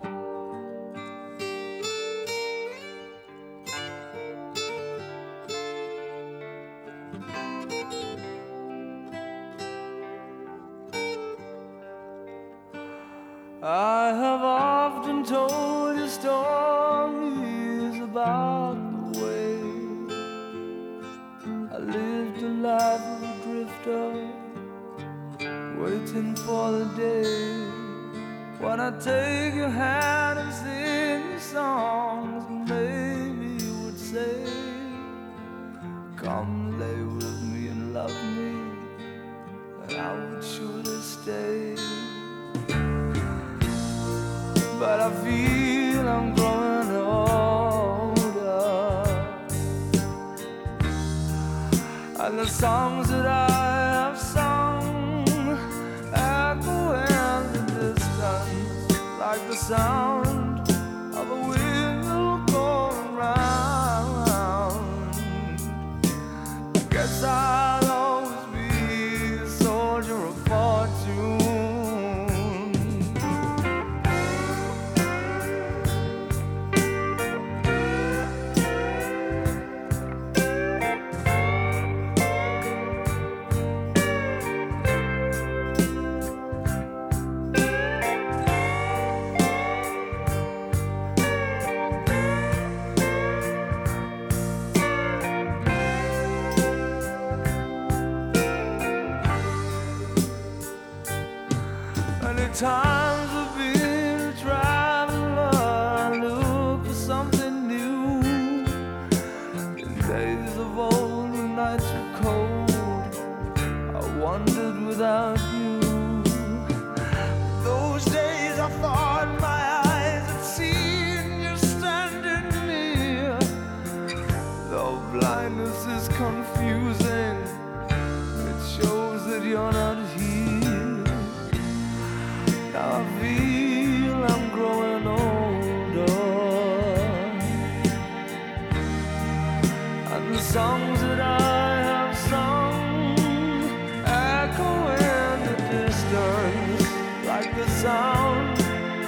sound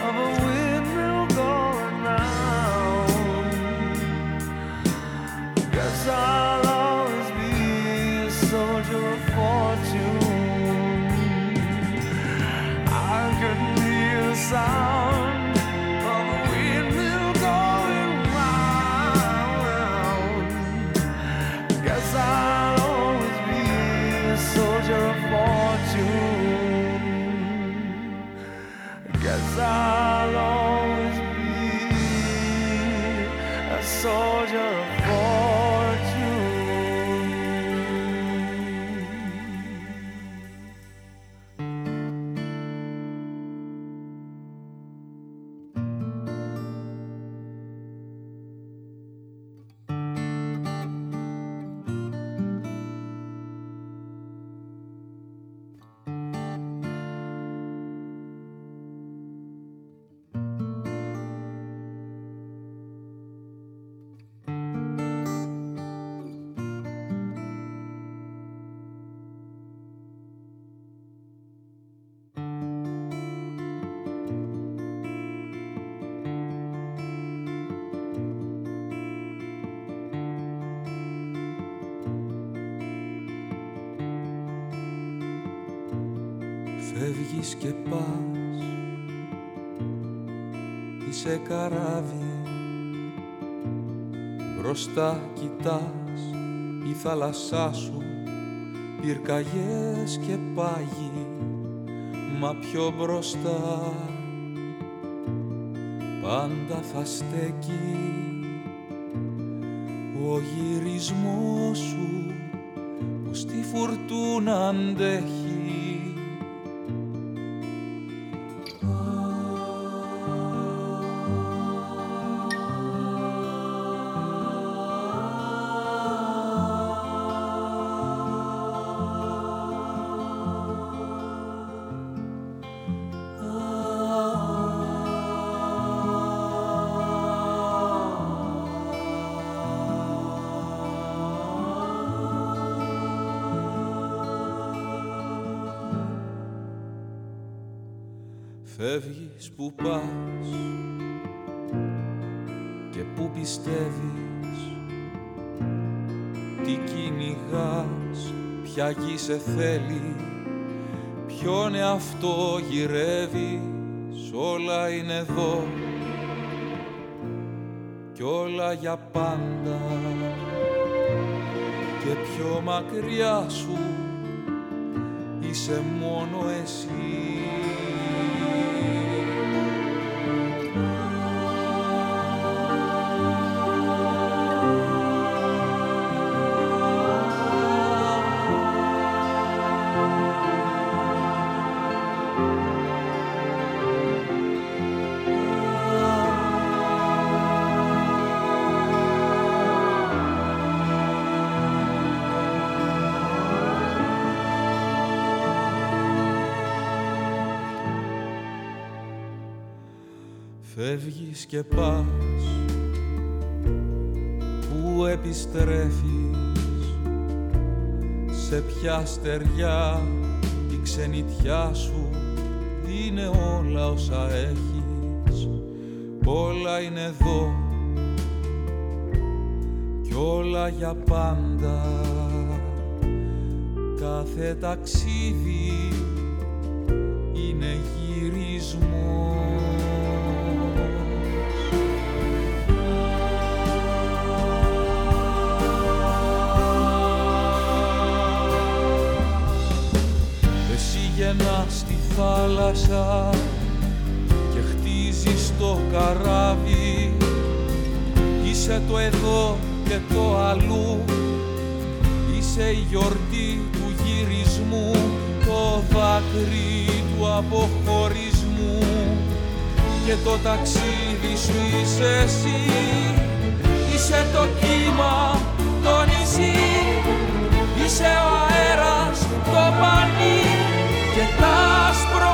of a windmill going round. Guess I'll always be a soldier of fortune. I can hear the sound. Μπροστά κοιτάς η θάλασσά σου Πυρκαγιές και πάγι Μα πιο μπροστά. Πάντα θα στέκει Ο γυρισμός σου Που στη φουρτούνα αντέχει σε θέλει. Ποιον εαυτό γυρεύεις, όλα είναι εδώ. Κι όλα για πάντα. Και πιο μακριά σου είσαι μόνο εσύ και πας Πού επιστρέφεις. Σε ποια στεριά Η ξενιτιά σου Είναι όλα όσα έχεις. Όλα είναι εδώ Κι όλα για πάντα. Κάθε ταξίδι είναι γυρισμός Ένα στη θάλασσα και χτίζεις το καράβι. Είσαι το εδώ και το αλλού. Είσαι η γιορτή του γυρισμού το δάκρυ του αποχωρισμού. Και το ταξίδι σου είσαι εσύ. Είσαι το κύμα, το νησί. Είσαι ο αέρας, το πανί και τ' άσπρο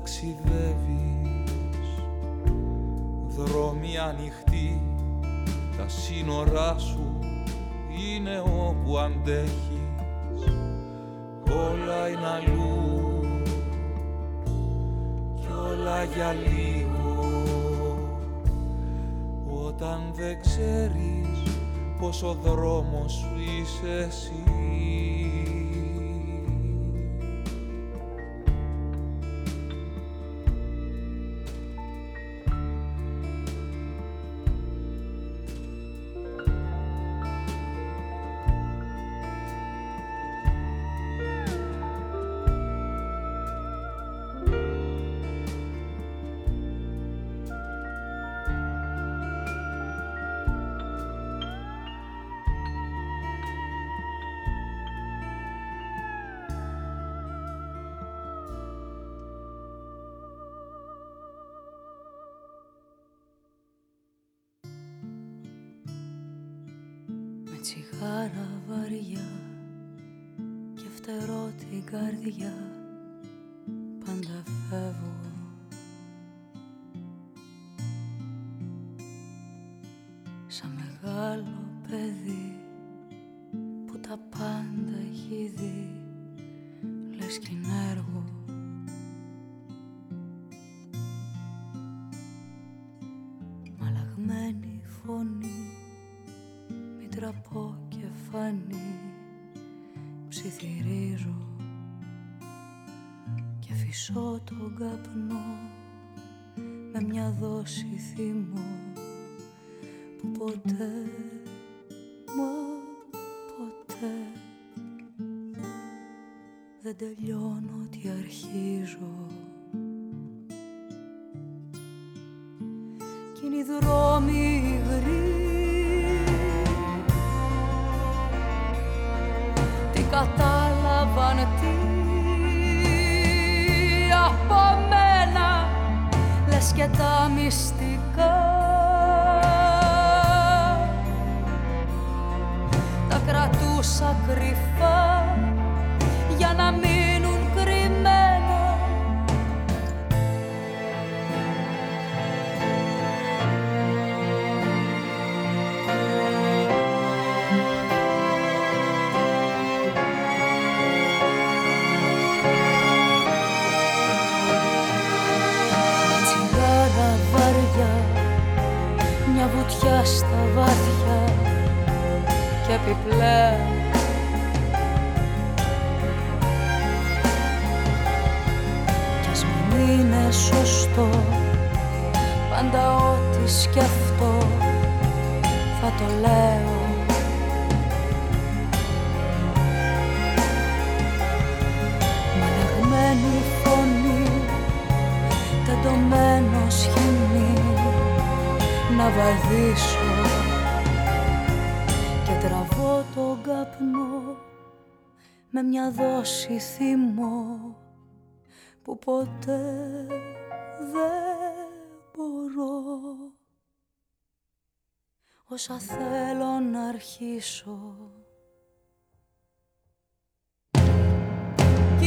ταξιδεύεις. Δρόμοι ανοιχτοί, τα σύνορά σου είναι όπου αντέχεις. Όλα είναι αλλού κι όλα για λίγο. Όταν δεν ξέρεις πως ο δρόμος σου είσαι εσύ καπνό με μια δόση θυμό που ποτέ μα ποτέ δεν τελειώνω τι αρχίζω. Κι είναι οι δρόμοι γρήγοροι και τα μυστικά. Τα κρατούσα κρυφά. στα βάθια και επιπλέον. Κι ας μην είναι σωστό πάντα ό,τι σκεφτώ θα το λέω. να βαδίσω και τραβώ τον καπνό με μια δόση θυμό που ποτέ δεν μπορώ. Όσα θέλω να αρχίσω. Κι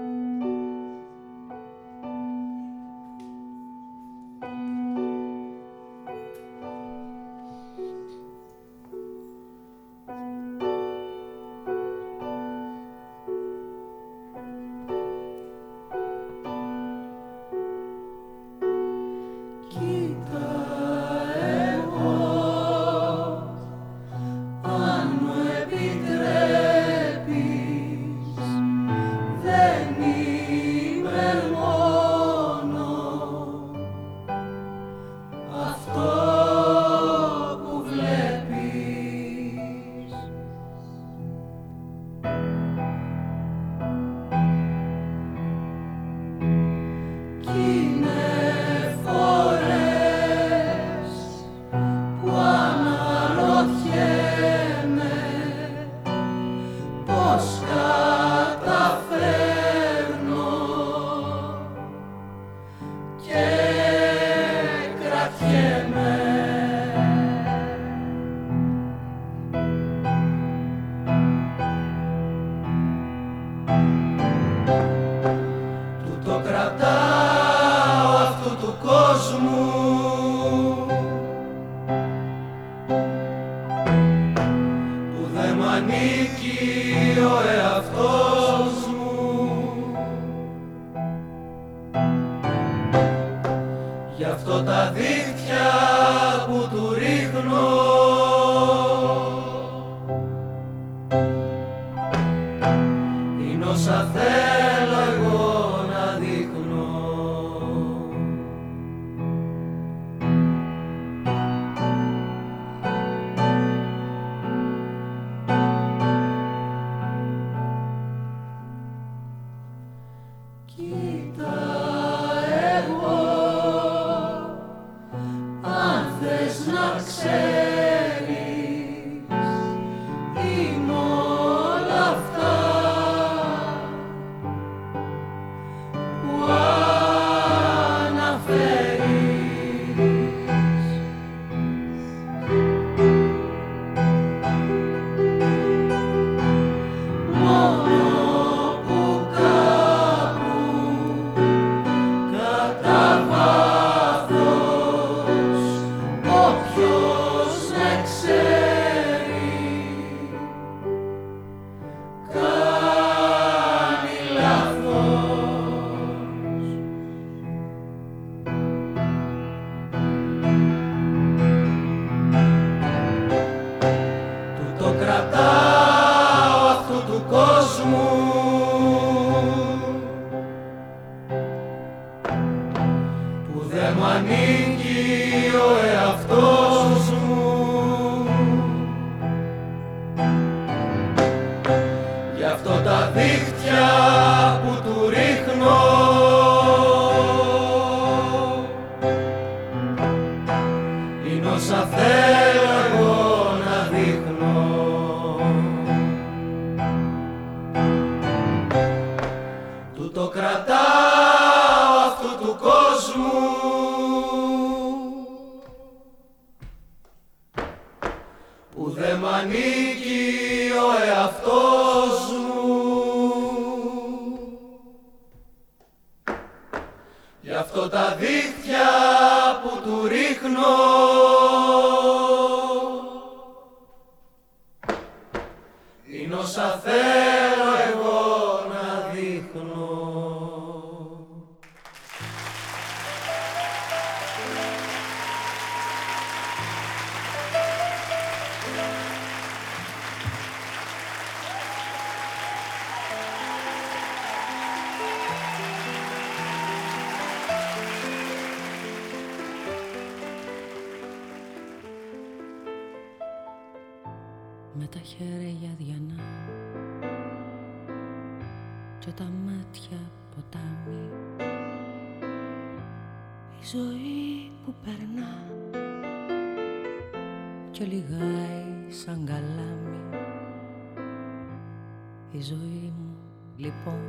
Η ζωή μου λοιπόν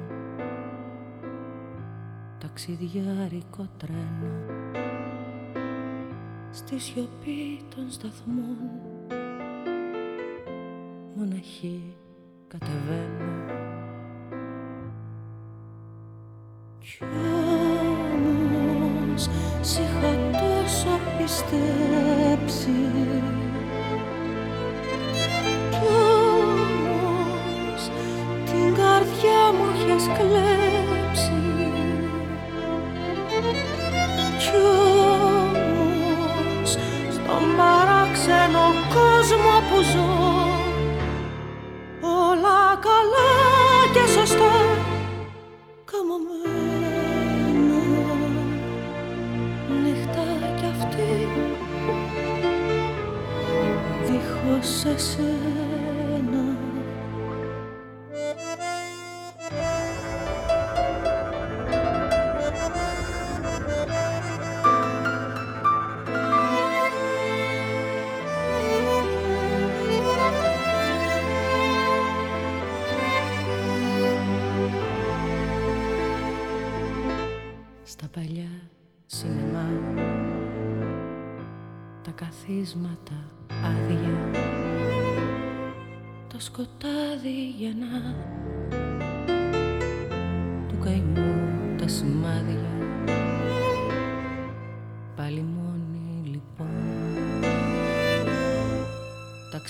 ταξιδιάρικο τρένο. Στη σιωπή των σταθμών μοναχή κατεβαίνω.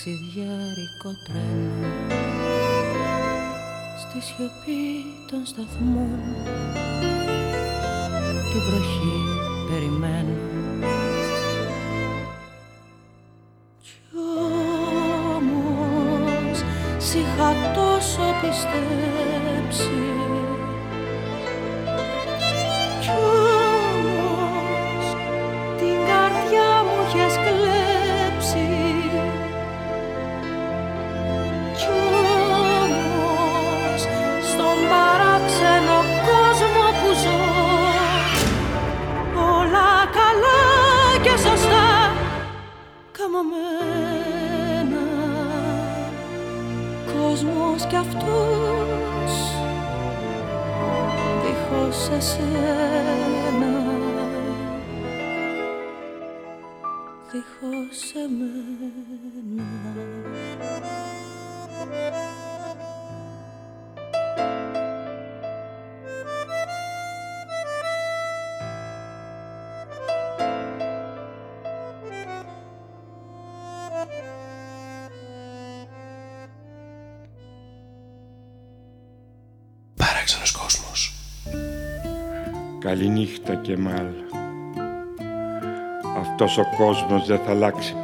ταξιδιάρικο τρένο. Στη σιωπή των σταθμών την βροχή περιμένω. Κι όμως είχα τόσο πιστεύω Κεμάλ. Αυτός ο κόσμος δεν θα αλλάξει